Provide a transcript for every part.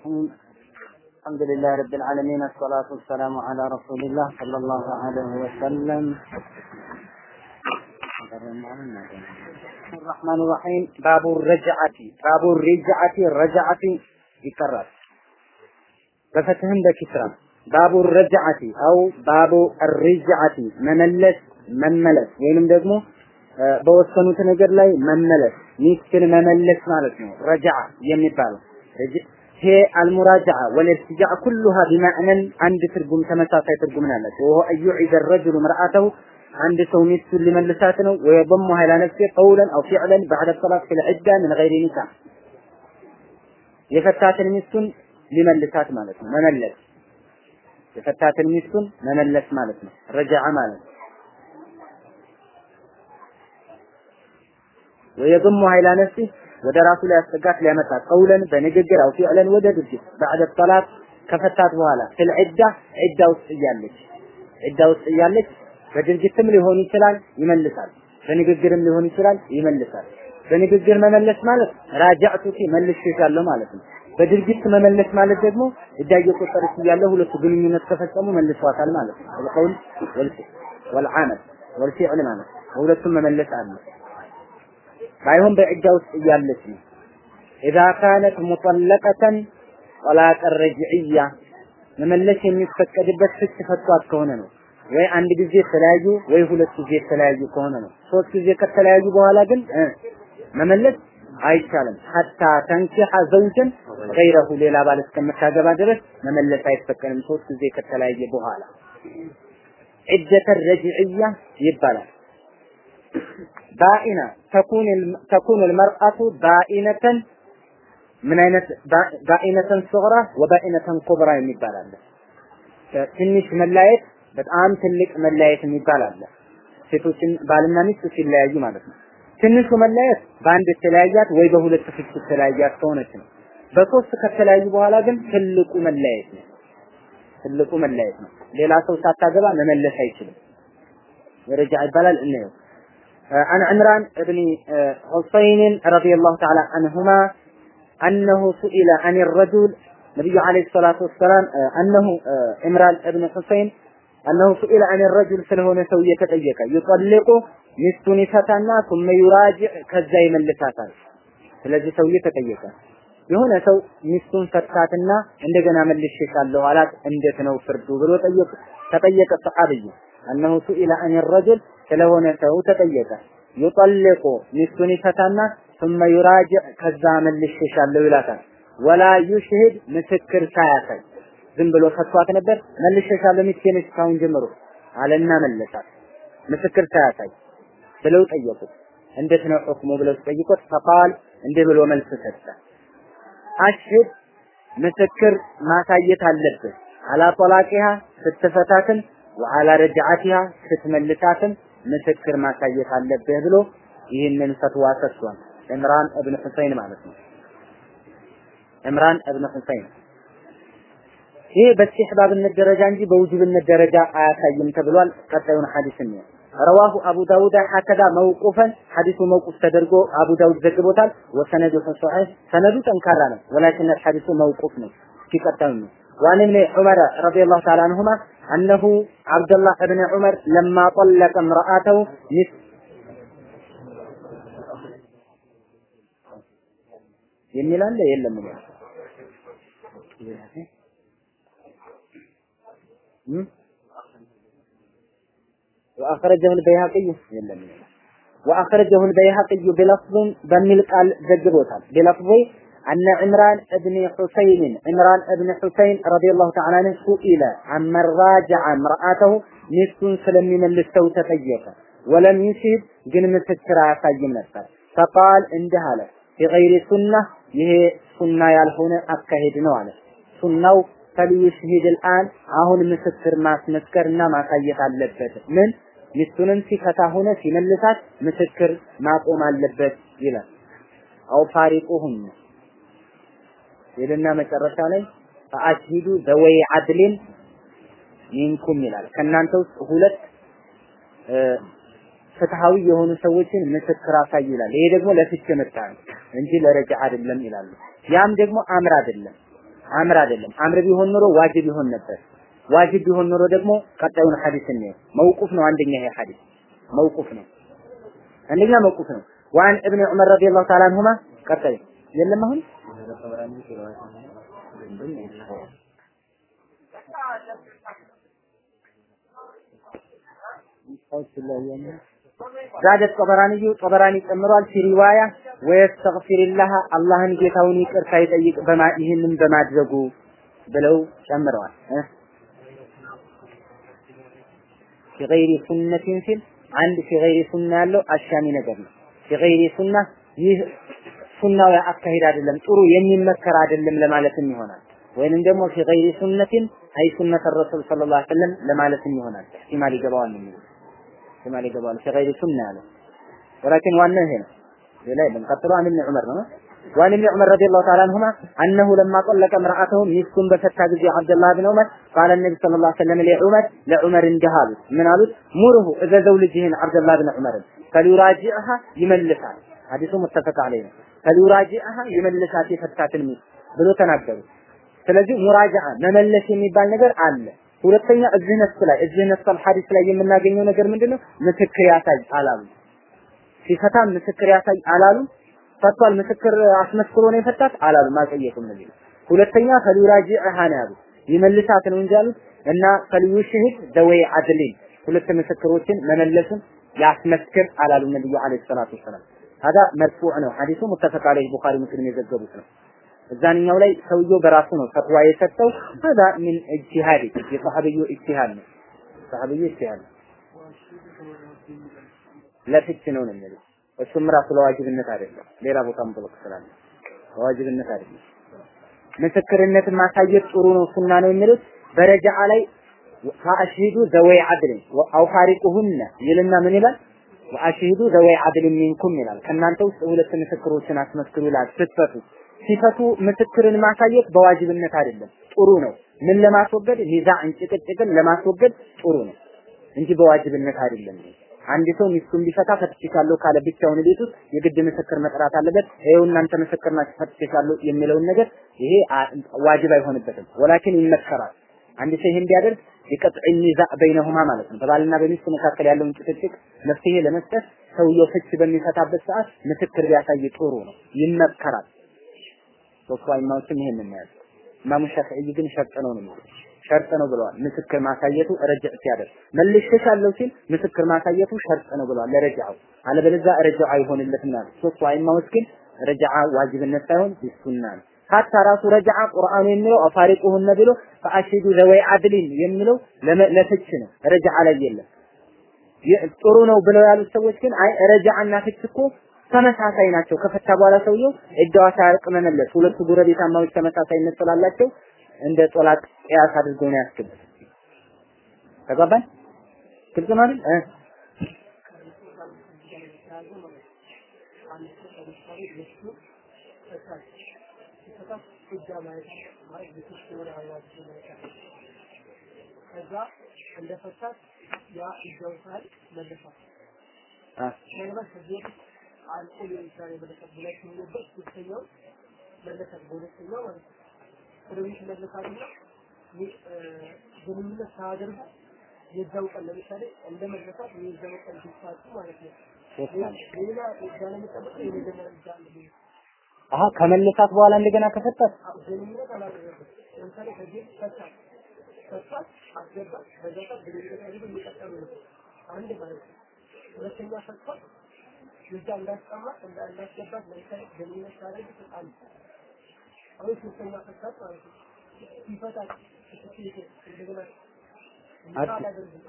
الرحيم الحمد لله رب العالمين الصلاة والسلام على رسول الله صلى الله عليه وسلم الرحمن الرحيم باب الرجعة باب الرجعة الرجعة يقرر بفتهم بكسرة باب الرجعة أو باب الرجعة مملس መመለስ ወይንም ደግሞ በወሰኑት ነገር ላይ መመለስ ሚስትን መመለስ ማለት ነው ረጃዓ የሚባለው ይሄ አልሙራጃዓ ወልርትጃዕ ኩሉሃ ቢማዕነን አንድ ትርጉም ተመሳሳይ ትርጉም ናላቸው ወሆ አዩ ረጅሉ ምርአተው አንድ ሰው ሚስቱን ሊመልሳት ነው ወየضሙ ሀይላ ነፍሲ ቀውለን አው ፊዕለን ባዕደ ሰላት ፊ ልዕዳ ምን ገይሪ ኒካህ የፈታትን ሚስቱን ሊመልሳት ማለት ነው መመለስ። የፈታትን ሚስቱን መመለስ ማለት ነው ረጃዓ ማለት ነው። ወየضሙ ኃይላ ነፍሲ ወደ ራሱ ላይ ያስጠጋት ሊያመጣ ቀውለን በንግግር አው ፊዕለን ወደ ድርጊት ባዕደ ሰላት ከፈታት በኋላ ስለ ዒዳ ዒዳ ውስጥ እያለች ዒዳ ውስጥ እያለች በድርጊትም ሊሆን ይችላል ይመልሳል። በንግግርም ሊሆን ይችላል ይመልሳል። በንግግር መመለስ ማለት ራጃዕቱኪ መልሼሻለሁ ማለት ነው። በድርጊት መመለስ ማለት ደግሞ ዒዳ እየቆጠረች እያለ ሁለቱ ግንኙነት ከፈጸሙ መልሷታል ማለት ነው። አልቀውል ወልዓመል ወልፊዕል ማለት ሁለቱም መመለስ አለ። ባይሆን በዕዳ ውስጥ እያለች ነው። ኢዛ ካነት ሙጠለቀተን ጠላቀ ረጅዕያ መመለስ የሚፈቀድበት ፍች ፈቷት ከሆነ ነው። ወይ አንድ ጊዜ የተለያዩ ወይ ሁለት ጊዜ የተለያዩ ከሆነ ነው። ሶስት ጊዜ ከተለያዩ በኋላ ግን መመለስ አይቻልም። ሐታ ተንኪሐ ዘውጅን ገይረሁ ሌላ ባል እስከምታገባ ድረስ መመለስ አይፈቀድም። ሶስት ጊዜ ከተለያየ በኋላ ዒደተ ረጅዕያ ይባላል። ባኢና ተኩኑ ልመርአቱ ባኢነተን ምን አይነት ባኢነተን ሶግራ ወባኢነተን ኩብራ የሚባል አለ። ትንሽ መላየት፣ በጣም ትልቅ መላየት የሚባል አለ። ሴቶችን ባልና ሚስት ሲለያዩ ማለት ነው። ትንሹ መለያየት በአንድ የተለያያት ወይ በሁለት ፍች የተለያያት ከሆነች ነው። በሶስት ከተለያዩ በኋላ ግን ትልቁ መለያየት ነው። ትልቁ መለያየት ነው። ሌላ ሰው ሳታገባ መመለስ አይችልም። ወረጃ ይባላል። እናየው عن عمران بن حسين رضي الله تعالى عنهما أنه سئل عن الرجل النبي عليه الصلاة والسلام أنه عمران بن حسين أنه سئل عن الرجل ስለሆነ ሰው እየተጠየቀ يطلق ሚስቱን ይፈታና ثم يراجع ከዛ ይመልሳታል ስለዚህ ሰውዬ ተጠየቀ የሆነ ሰው ሚስቱን ፈታትና እንደገና መልሼሻለሁ አላት እንዴት ነው ፍርዱ ብሎ ጠየቁ ተጠየቀ ሰሐቢዩ أنه سئل عن الرجل ስለሆነ ሰው ተጠየቀ ይጠልቁ ሚስቱን ይፈታና ثم يراجع ከዛ መልሼሻለሁ ይላታል ወላ ዩሽሂድ ምስክር ሳያሳይ ዝም ብሎ ፈቷት ነበር መልሼሻለሁ ሚስቴ ነች ካሁን ጀምሮ አለና መለሳት ምስክር ሳያሳይ ብለው ጠየቁት እንዴት ነው ሁክሙ ብለው ሲጠይቁት ፈቃል እንዲህ ብሎ መልስ ሰጠ አሽሂድ ምስክር ማሳየት አለብህ አላ ጠላቂሃ ስትፈታትን ወአላ ረጅዓቲሃ ስትመልሳትን ምስክር ማሳየት አለብህ ብሎ ይህንን ፈትዋ ሰጥቷል። ዕምራን እብን ሁሰይን ማለት ነው። ዕምራን እብን ሁሰይን ይሄ በኢስቲህባብነት ደረጃ እንጂ በውጅብነት ደረጃ አያሳይም ተብሏል። ቀጣዩን ሐዲስ ነው ረዋሁ አቡ ዳውድ ሀከዳ መውቁፈን ሐዲሱ መውቁፍ ተደርጎ አቡ ዳውድ ዘግቦታል። ወሰነዱ ሶሒህ ሰነዱ ጠንካራ ነው። ወላኪን ሐዲሱ መውቁፍ ነው። ሲቀጣዩ ነው وعن ابن عمر رضي الله تعالى عنهما أنه عبد الله بن عمر لما طلق امرأته نصف የሚል አለ የለም ነው وأخرجه البيهقي وأخرجه البيهقي بلفظ بملقال ذكروتال بلفظ أن عمران ابن حسين عمران ابن حسين رضي الله تعالى عنه سئل عمن راجع امرأته ሚስቱን ስለሚመልሰው ተጠየቀ ወለም ይሽድ ግን ምስክር አያሳይም ነበር ፈቃል እንዲህ አለ ቢገይሪ ሱና ይሄ ሱና ያልሆነ አካሄድ ነው አለ ሱናው ፈልዩሽሂድ الآن አሁን ምስክር ማስመስከርና ማሳየት አለበት ምን ሚስቱንም ሲፈታ ሆነ ሲመልሳት ምስክር ማቆም አለበት ይላል አው ፋሪቁሁም ይልና መጨረሻ ላይ ፈአሽሂዱ ዘወይ አድሊን ሚንኩም ይላል። ከእናንተ ውስጥ ሁለት ፍትሃዊ የሆኑ ሰዎችን ምስክር አሳዩ ይላል። ይሄ ደግሞ ለፍች የመጣ እንጂ ለረጃ አይደለም ይላሉ። ያም ደግሞ አምር አይደለም። አምር አይደለም። አምር ቢሆን ኖሮ ዋጅብ ይሆን ነበር። ዋጅብ ቢሆን ኖሮ ደግሞ ቀጣዩን ሐዲስ እንየው። መውቁፍ ነው አንደኛ ይሄ ሐዲስ መውቁፍ ነው። አንደኛ መውቁፍ ነው። ወአን እብን ዑመር ረዲየላሁ ተዓላ አንሁማ ቀጣዩ የለም አሁን زاد الطبراني ጠበራኒ ጨምሯል። في رواية ويستغفر الله አላህን ጌታውን ይቅርታ ይጠይቅ ይህንን በማድረጉ ብለው ጨምረዋል። في غير سنة ሲል አንድ في غير سنة ያለው አሻሚ ነገር ነው። في غير سنة ይህ ሱናዊ አካሄድ አይደለም፣ ጥሩ የሚመከር አይደለም ለማለትም ይሆናል። ወይንም ደግሞ ፊ ገይሪ ሱነቲን አይ ሱነት ረሱል ሰለላሁ ዐለይሂ ወሰለም ለማለትም ይሆናል። ኢማል ይገባዋል ነው ኢማል ይገባዋል። ፊ ገይሪ ሱና ያለው ወላኪን ዋናው ይሄ ነው። ሌላ የለም። ቀጥሎ አን ኢብኑ ዑመር ነው። وعن ابن عمر رضي الله تعالى عنهما أنه لما طلق امرأته ሚስቱን በፈታ ጊዜ አብደላህ ብን ዑመር قال النبي صلى الله عليه وسلم لعمر ለዑመር እንዲህ አሉት ምን አሉት ሙርሁ እዘዘው ልጅህን አብደላህ ብን ዑመርን ፈሊዩራጂዕሃ ይመልሳል ሐዲሱ ሙተፈቅ ዐለይህ ነው ፈሊዩራጂዕሃ ይመልሳት የፈታትን ሚስት ብሎ ተናገሩ። ስለዚህ ሙራጃዓ መመለስ የሚባል ነገር አለ። ሁለተኛ እዚህ ነስ ላይ እዚህ ነስ ሐዲስ ላይ የምናገኘው ነገር ምንድነው? ምስክር ያሳይ አላሉ። ሲፈታ ምስክር ያሳይ አላሉ። ፈቷል ምስክር አስመስክሮ ነው የፈታት አላሉም አልጠየቁም ነብዩ ሁለተኛ ፈሊራጂዕሃ ነው ያሉት። ይመልሳት ነው እንጂ ያሉት እና ፈሊዩሽሂድ ዘወይ አድሊን ሁለት ምስክሮችን መመለሱን ያስመስክር አላሉ ነብዩ አለይሂ ሰላቱ ወሰላም ሀዳ መርፉዕ ነው። ሐዲሱ ሙተፈቅ አለይህ ቡኻሪ ሙስሊም የዘገቡት ነው። እዛንኛው ላይ ሰውየው በራሱ ነው ፈትዋ የሰጠው። هذا من اجتهاد የሰሐቢዩ اجتهاد ነው። ሰሐቢዩ اجتهاد ነው። ለፍች ነው ነው የሚሉት እሱም ራሱ ለዋጅብነት አይደለም። ሌላ ቦታም ብሎ ስላለ ለዋጅብነት አይደለም። ምስክርነትን ማሳየት ጥሩ ነው፣ ሱና ነው የሚሉት በረጃዓ ላይ فأشهدوا ذوي عدل أو فارقوهن ይልና ምን ይላል? وأشهدوا ذوي عدل منكم ይላል ከእናንተ ውስጥ ሁለት ምስክሮችን አስመስክሩ ይላል ስትፈቱ ሲፈቱ ምስክርን ማሳየት በዋጅብነት አይደለም ጥሩ ነው ምን ለማስወገድ ኒዛዕን ጭቅጭቅን ለማስወገድ ጥሩ ነው እንጂ በዋጅብነት አይደለም አንድ ሰው ሚስቱን ቢፈታ ፈትቼሻለሁ ካለ ብቻውን ቤት ውስጥ የግድ ምስክር መጥራት አለበት። ይኸው እናንተ ምስክር ናችሁ ፈትቼሻለሁ የሚለውን ነገር ይሄ ዋጅብ አይሆንበትም። ወላኪን ይመከራል። አንድ ሰው ይሄን ቢያደርግ የቀጥዕ ኒዛ በይነሁማ ማለት ነው። በባልና በሚስት መካከል ያለውን ጭቅጭቅ መፍትሄ ለመስጠት ሰውየው ፍች በሚፈታበት ሰዓት ምስክር ቢያሳይ ጥሩ ነው፣ ይመከራል። ሶስቱ አይማዎችም ይሄን ነው ኢማሙ ሻፊዒ ግን ሸርጥ ነው ነው ሸርጥ ነው ብለዋል። ምስክር ማሳየቱ ረጅዕ ሲያደርግ መልሼሻለሁ ሲል ምስክር ማሳየቱ ሸርጥ ነው ብለዋል ለረጅዓው። አለበለዚያ ረጅዕ አይሆንለትም ማለት ሶስቱ አይማዎች ግን ረጅዓ ዋጅብነት ሳይሆን ሱና ነው። ሀታ ራሱ ረጅዓ ቁርአኑ የሚለው አፋሪቁሁነ ብሎ ፈአሽዱ ዘወይ አድሊን የሚለው ለፍች ነው። ረጅዓ ላይ የለም። ጥሩ ነው ብለው ያሉት ሰዎች ግን አይ ረጅዓና ፍች እኮ ተመሳሳይ ናቸው። ከፈታ በኋላ ሰውየው እዳዋ ሳያልቅ መመለስ ሁለቱ ጎረቤታማዎች ተመሳሳይነት ስላላቸው እንደ ጦላቅ ቅያስ አድርገው ነው ያስገቡት። ተገባኝ? ግልጽ ነው አይደል? እ ከዛ እንደፈታት ያ እጃው ሳል ምናልባት ከዚህ በፊት አልቆ ሊሆን ይችላል የመለሳት ሁለት ሚሊበት ሶስተኛው መለሳት በሁለተኛው ማለት ነው ቤት መለሳትና ግንኙነት ሳያደርጉ የዛው ቀን። ለምሳሌ እንደ መለሳት የዛው ቀን ሲፋቱ ማለት ነው ሌላ ለመጠበቅ የመጀመሪያ እዛ አለ አሀ ከመለሳት በኋላ እንደገና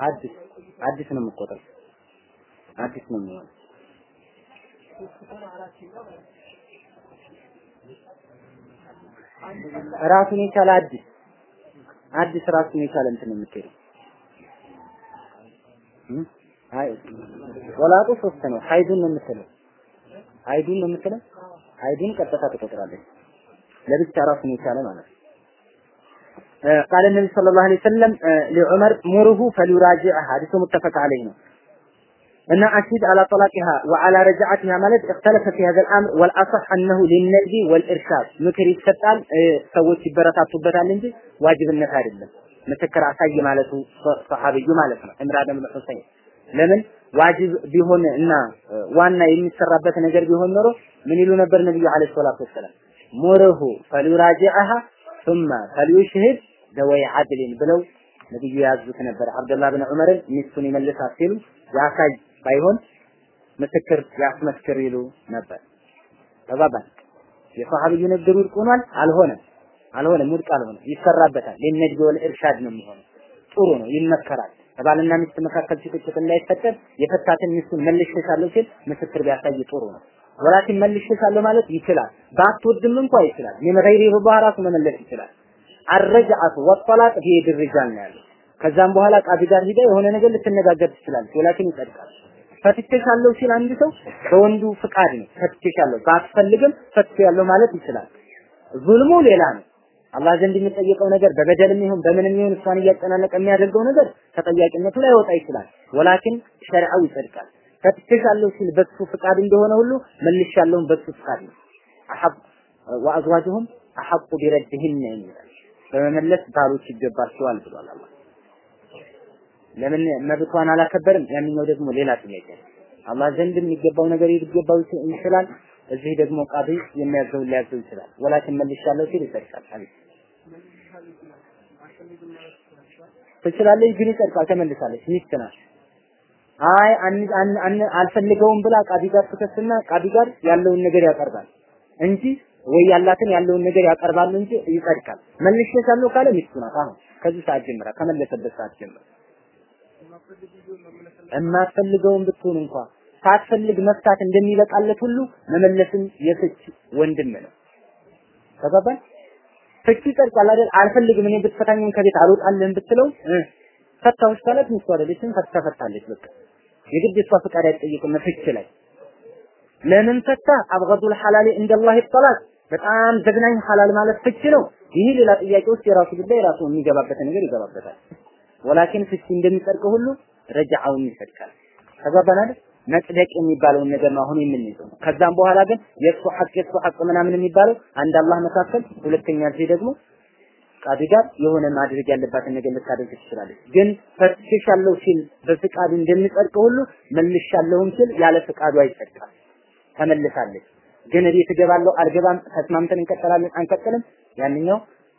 አዲስ አዲስ ነው የምቆጥረው። አዲስ ነው የሚሆነው ራሱን የቻለ አዲስ አዲስ ራሱን የቻለ እንትን ነው የምትሄደው አይ ወላጡ ሶስት ነው ሀይዱን ነው የምትለው ሀይዱን ነው የምትለው ሀይዱን ቀጥታ ትቆጥራለች ለብቻ ራሱን የቻለ ማለት ነው قال النبي صلى الله عليه وسلم لعمر مره فليراجعها حديث متفق عليه ነው እና አሽድ አላ ጠላቂሃ ወአላ ረጃዓቲሃ ማለት እክተለፈ ፊ ሀዘ ልአምር ወልአሰሕ አነሁ ሊነድቢ ወልኢርሻድ ምክር ይሰጣል፣ ሰዎች ይበረታቱበታል እንጂ ዋጅብነት አይደለም። ምስክር አሳይ ማለቱ ሰሐቢዩ ማለት ነው ዕምራን ብን ሁሰይን ለምን ዋጅብ ቢሆን እና ዋና የሚሰራበት ነገር ቢሆን ኖሮ ምን ይሉ ነበር ነብዩ አለይሂ ሰላቱ ወሰላም ሙርሁ ፈሊራጂዐሃ ثم فليشهد ذوي عدل ብለው ነብዩ ያዙት ነበር። አብደላህ ብን ዑመርን ሚስቱን ይመልሳት ሲሉ ያሳይ ባይሆን ምስክር ያስመስክር ይሉ ነበር። ተባባል። የሰሐቢዩ ንግግር ውድቅ ሆኗል? አልሆነም። አልሆነም፣ ውድቅ አልሆነም። ይሰራበታል። ለነጅ ወል ኢርሻድ ነው የሚሆነው። ጥሩ ነው፣ ይመከራል። ከባልና ሚስት መካከል ጭቅጭቅ እንዳይፈጠር የፈታትን ሚስቱን መልሼሻለሁ ሲል ምስክር ቢያሳይ ጥሩ ነው። ወላኪን መልሼሻለሁ ማለት ይችላል። ባትወድም እንኳ ይችላል። ምን ገይሪ ራሱ መመለስ ይችላል። አረጃአቱ ወጠላቅ ቢየድ ሪጃል ነው ያለው። ከዛም በኋላ ቃዲ ጋር ሂዳ የሆነ ነገር ልትነጋገር ትችላለች። ወላኪን ይጸድቃል። ፈትቼሻለሁ ሲል አንድ ሰው በወንዱ ፍቃድ ነው ፈትቼሻለሁ፣ ባትፈልግም ፈትቼያለሁ ማለት ይችላል። ዙልሙ ሌላ ነው። አላህ ዘንድ የሚጠየቀው ነገር በበደልም ይሁን በምንም ይሁን እሷን እያጨናነቀ የሚያደርገው ነገር ተጠያቂነቱ ላይ ወጣ ይችላል። ወላኪን ሸሪዓው ይጸድቃል። ፈትቼሻለሁ ሲል በሱ ፍቃድ እንደሆነ ሁሉ መልሻለሁም በሱ ፍቃድ ነው። አሐብ ወአዝዋጅሁም አሐቁ ቢረድህን ይላል። በመመለስ ባሎች ይገባቸዋል ብሏል አላህ። ለምን መብቷን አላከበርም? ያንኛው ደግሞ ሌላ ጥያቄ ነው። አላህ ዘንድ የሚገባው ነገር ይገባው ይችላል። እዚህ ደግሞ ቃዲ የሚያዘውን ሊያዘው ይችላል። ወላኪን መልሻለሁ ሲል ይጸድቃል። አቤት ትችላለች፣ ግን ይጸድቃል። ተመልሳለች፣ ሚስት ናት። አይ አልፈልገውም ብላ ቃዲ ጋር ትከስና ቃዲ ጋር ያለውን ነገር ያቀርባል እንጂ ወይ ያላትን ያለውን ነገር ያቀርባሉ እንጂ ይጸድቃል። መልሼሻለሁ ካለ ሚስቱ ናት። አሁን ከዚህ ሰዓት ጀምራ ከመለሰበት ሰዓት ጀምራ የማትፈልገውን ብትሆን እንኳ ሳትፈልግ መፍታት እንደሚበቃለት ሁሉ መመለስም የፍች ወንድም ነው። ተገባን? ፍቺ ይጸድቃል አይደል? አልፈልግም እኔ ብትፈታኝም ከቤት አልወጣልህም ብትለው ፈታዎች ካለት ሚስቱ አይደለችም፣ ተፈታለች። በቃ የግድ እሷ ፈቃድ አይጠይቅም ፍች ላይ ለምን ፈታ? አብገዱል ሐላሊ እንደላህ ጠላቅ በጣም ዘግናኝ ሐላል ማለት ፍች ነው። ይህ ሌላ ጥያቄ ውስጥ የራሱ ጉዳይ ራሱ የሚገባበት ነገር ይገባበታል። ወላኪን ፍቺ እንደሚጸድቅ ሁሉ ረጃዓውን ይጸድቃል። ተግባባን አይደል? መጽደቅ የሚባለውን ነገር ነው አሁን የምንይዘው። ከዛም በኋላ ግን የእሱ ሐቅ የእሱ ሐቅ ምናምን የሚባለው አንድ አላህ መካከል፣ ሁለተኛ ጊዜ ደግሞ ቃዲ ጋር የሆነ ማድረግ ያለባትን ነገር ልታደርግ ትችላለች። ግን ፈትሻለሁ ሲል በፍቃዱ እንደሚጸድቅ ሁሉ መልሻለሁም ሲል ያለ ፍቃዱ አይጸድቃል። ተመልሳለች። ግን እቤት እገባለሁ አልገባም፣ ተስማምተን እንቀጥላለን አንቀጥልም፣ ያንኛው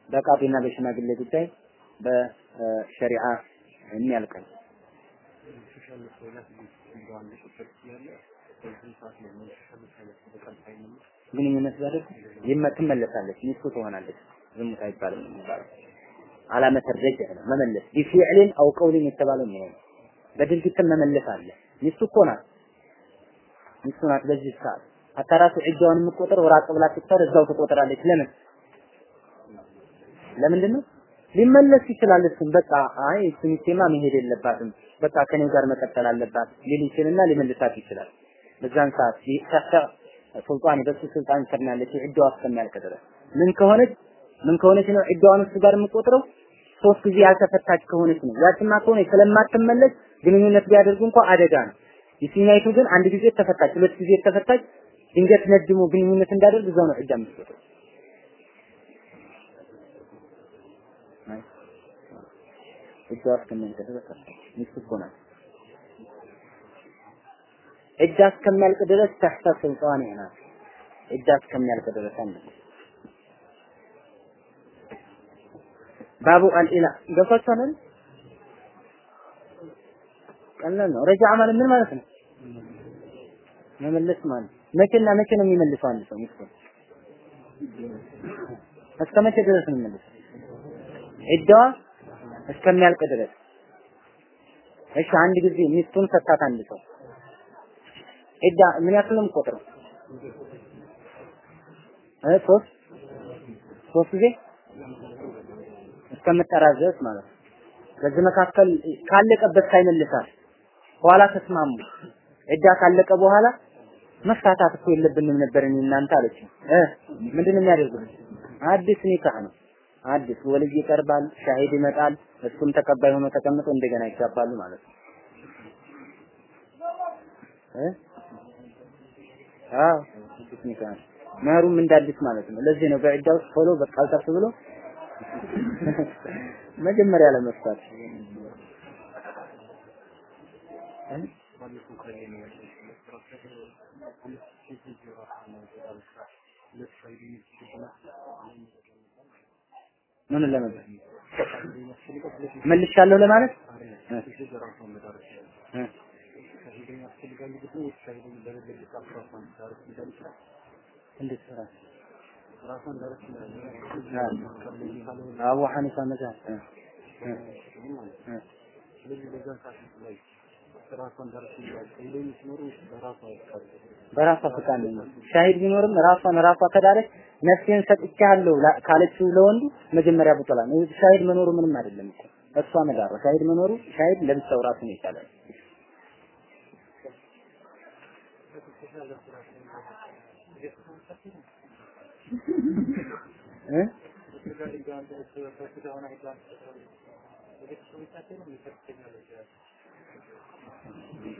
በቃዲና በሽማግሌ ጉዳይ በሸሪዓ የሚያልቅ ነው። ግንኙነት ይመ ትመለሳለች፣ ሚስቱ ትሆናለች። ዝሙት አይባልም የሚባለው አላመተ ነው መመለስ ቢፊዕልን አው ቀውልን የተባለው ነው። በድርጊትም መመለስ አለ። ሚስቱ እኮ ናት ሚስቱ ናት። በዚህ ሰዓት ሀታ ራሱ ዒዳዋን የምትቆጥረው ራቅ ብላ ስትሰር እዛው ትቆጥራለች። ለምን ለምንድን ነው? ሊመለስ ይችላል። እሱም በቃ አይ ሚስቴማ መሄድ የለባትም በቃ ከኔ ጋር መቀጠል አለባት ሊል ይችልና ሊመልሳት ይችላል። በዛን ሰዓት ተህተ ሱልጣን በሱ ስልጣን ስር ያለችው ዒዳዋ እስከሚያልቅ ድረስ ምን ከሆነች ምን ከሆነች ነው ዒዳዋን እሱ ጋር የምትቆጥረው? ሶስት ጊዜ ያልተፈታች ከሆነች ነው። ያችማ ከሆነች ስለማትመለስ ግንኙነት ቢያደርጉ እንኳ አደጋ ነው። ይችኛይቱ ግን አንድ ጊዜ ተፈታች፣ ሁለት ጊዜ ተፈታች፣ ድንገት ነድሞ ግንኙነት እንዳደርግ እዛው ነው ዒዳ የምትቆጥረው። ዒዳዋ እስከሚያልቅ ድረስ ሚስት እኮ ናት። ዒዳ እስከሚያልቅ ድረስ ተሕተ ስልጣን ናት። ዒዳ እስከሚያልቅ ድረስ አንድ ባቡ አልኢላ ገብቷችኋል? ቀላል ነው። ረጃ ማለት ምን ማለት ነው? መመለስ ማለት መቼና መቼ ነው የሚመልሰው አንድ ሰው ሚስቱን? እስከ መቼ ድረስ ነው የሚመልሰው? ዒዳዋ እስከሚያልቅ ድረስ። እሺ አንድ ጊዜ ሚስቱን ፈታት አንድ ሰው ዒዳ ምን ያክል ነው የምቆጥረው? እ ሶስት ሶስት ጊዜ እስከምጠራ ድረስ ማለት ነው። በዚህ መካከል ካለቀበት ሳይመልሳት በኋላ ተስማሙ። ዒዳ ካለቀ በኋላ መፋታት እኮ የለብንም ነበር እኔ እናንተ አለች። እ ምንድን ነው የሚያደርጉት? አዲስ ኒካህ ነው። አዲስ ወልይ ይቀርባል፣ ሻሂድ ይመጣል፣ እሱም ተቀባይ ሆኖ ተቀምጦ እንደገና ይጋባሉ ማለት ነው። አዎ መህሩም እንዳዲስ ማለት ነው። ለዚህ ነው በዒዳ ውስጥ ቶሎ በቃ አልጠፍ ብሎ መጀመሪያ ለመፍታት? ምን ለመባል መልሻለሁ ለማለት አቡ ሐኒፋ መዛህ? በራሷ ፍቃድ ነው። ሻሂድ ቢኖርም ራሷን ራሷ ከዳረች ነፍሴን ሰጥቻለሁ ካለችው ለወንዱ መጀመሪያ ቡጠላ ነው። ሻሂድ መኖሩ ምንም አይደለም እኮ እሷ መዳሯ ሻሂድ መኖሩ ሻሂድ ለብቻው ራሱን ይቻላል። እ? بسم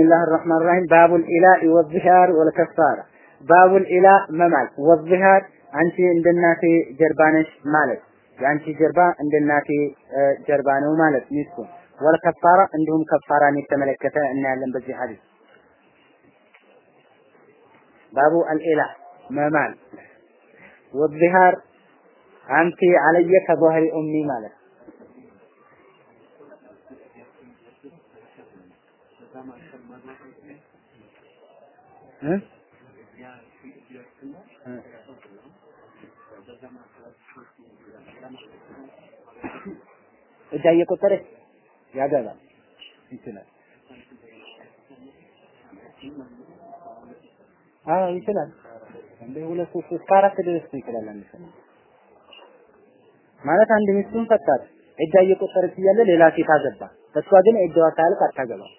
الله الرحمن الرحيم. باب الإله والظهار والكفارة. ባቡል ኢላ መማል ወዝሃር አንቺ እንደናቴ ጀርባ ነሽ ማለት የአንቺ ጀርባ እንደናቴ ጀርባ ነው ማለት ሚስቱ። ወልከፋራ እንዲሁም ከፋራን የተመለከተ እናያለን በዚህ ሐዲስ። ባቡ አልኢላ መማል ወዝሃር አንቲ አለየ ከዘህሪ ኡሚ ማለት። እ እዳ እየቆጠረች ያገባል ይችላል። አዎ ይችላል። እንደ ሁለት ሶስት እስከ አራት ድረስ ይችላል አንድ ሰው ማለት አንድ ሚስቱን ፈታት እዳ እየቆጠረች እያለ ሌላ ሴት አገባ። እሷ ግን እዳዋ ሳያልቅ አታገባም።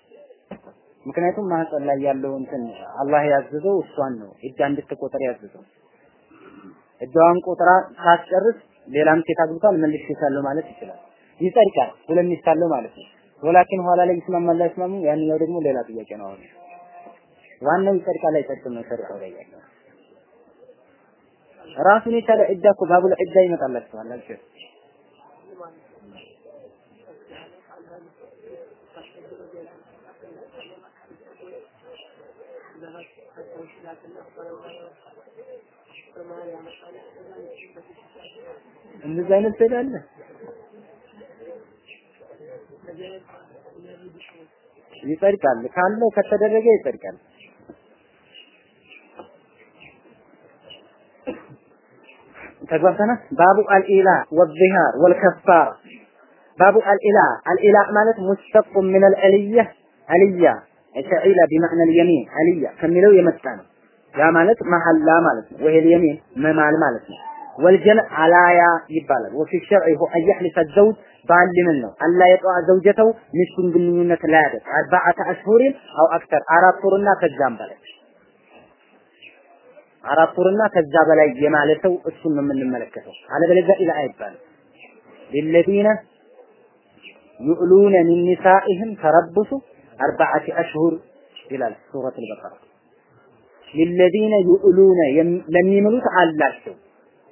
ምክንያቱም ማህፀን ላይ ያለው እንትን አላህ ያዘዘው እሷን ነው እዳ እንድትቆጠር ያዘዘው። እዳዋን ቆጥራ ሳትጨርስ ሌላም ሴት አግብቷል መልሼሻለሁ ማለት ይችላል። ይጸድቃል። ሁለት ማለት ነው። ወላኪን ኋላ ላይ ይስማማል አይስማሙ ያንኛው ደግሞ ሌላ ጥያቄ ነው። አሁን ዋናው ይጸድቃል አይጸድቅም ነው ሸሪዓው ላይ ያለው። ራሱን የቻለ ዕዳ እኮ ባቡል ዕዳ ይመጣላችኋል አልሽ እንደዚህ አይነት ሴት አለ። ይጸድቃል ካለው ከተደረገ ይጸድቃል። ተግባብተናል። ባቡ አልኢላ ወዝሃር ወልከፋራ ባቡ አልኢላ አልኢላ ማለት ሙሽተቁ ምን አልአልያ አልያ ፈዒላ ቢመዕና ልየሚን አልያ ከሚለው የመጣ ነው። ያ ማለት መሐላ ማለት ነው። ወይል የሚን መማል ማለት ነው። ወልጀን አላያ ይባላል። ወፊ ሸርዒ ሁ አን የሕሊፈ ዘውጅ ባል ነው አላ የጠዋ ዘውጀተው ሚስቱን ግንኙነት ላይ ያደርግ አርባዓተ አሽሁሪን አው አክተር አራት ወርና ከዛም በላይ አራት ወርና ከዛ በላይ የማለ እሱን ነው የምንመለከተው። አለበለዚያ ኢላ አይባልም። ሊለዚነ ዩዕሉነ ሚን ኒሳኢህም ተረብሱ አርባዓቲ አሽሁር ይላል ሱረት አልበቀራ። ሊለዚነ ዩዕሉነ ለሚምሉት አላቸው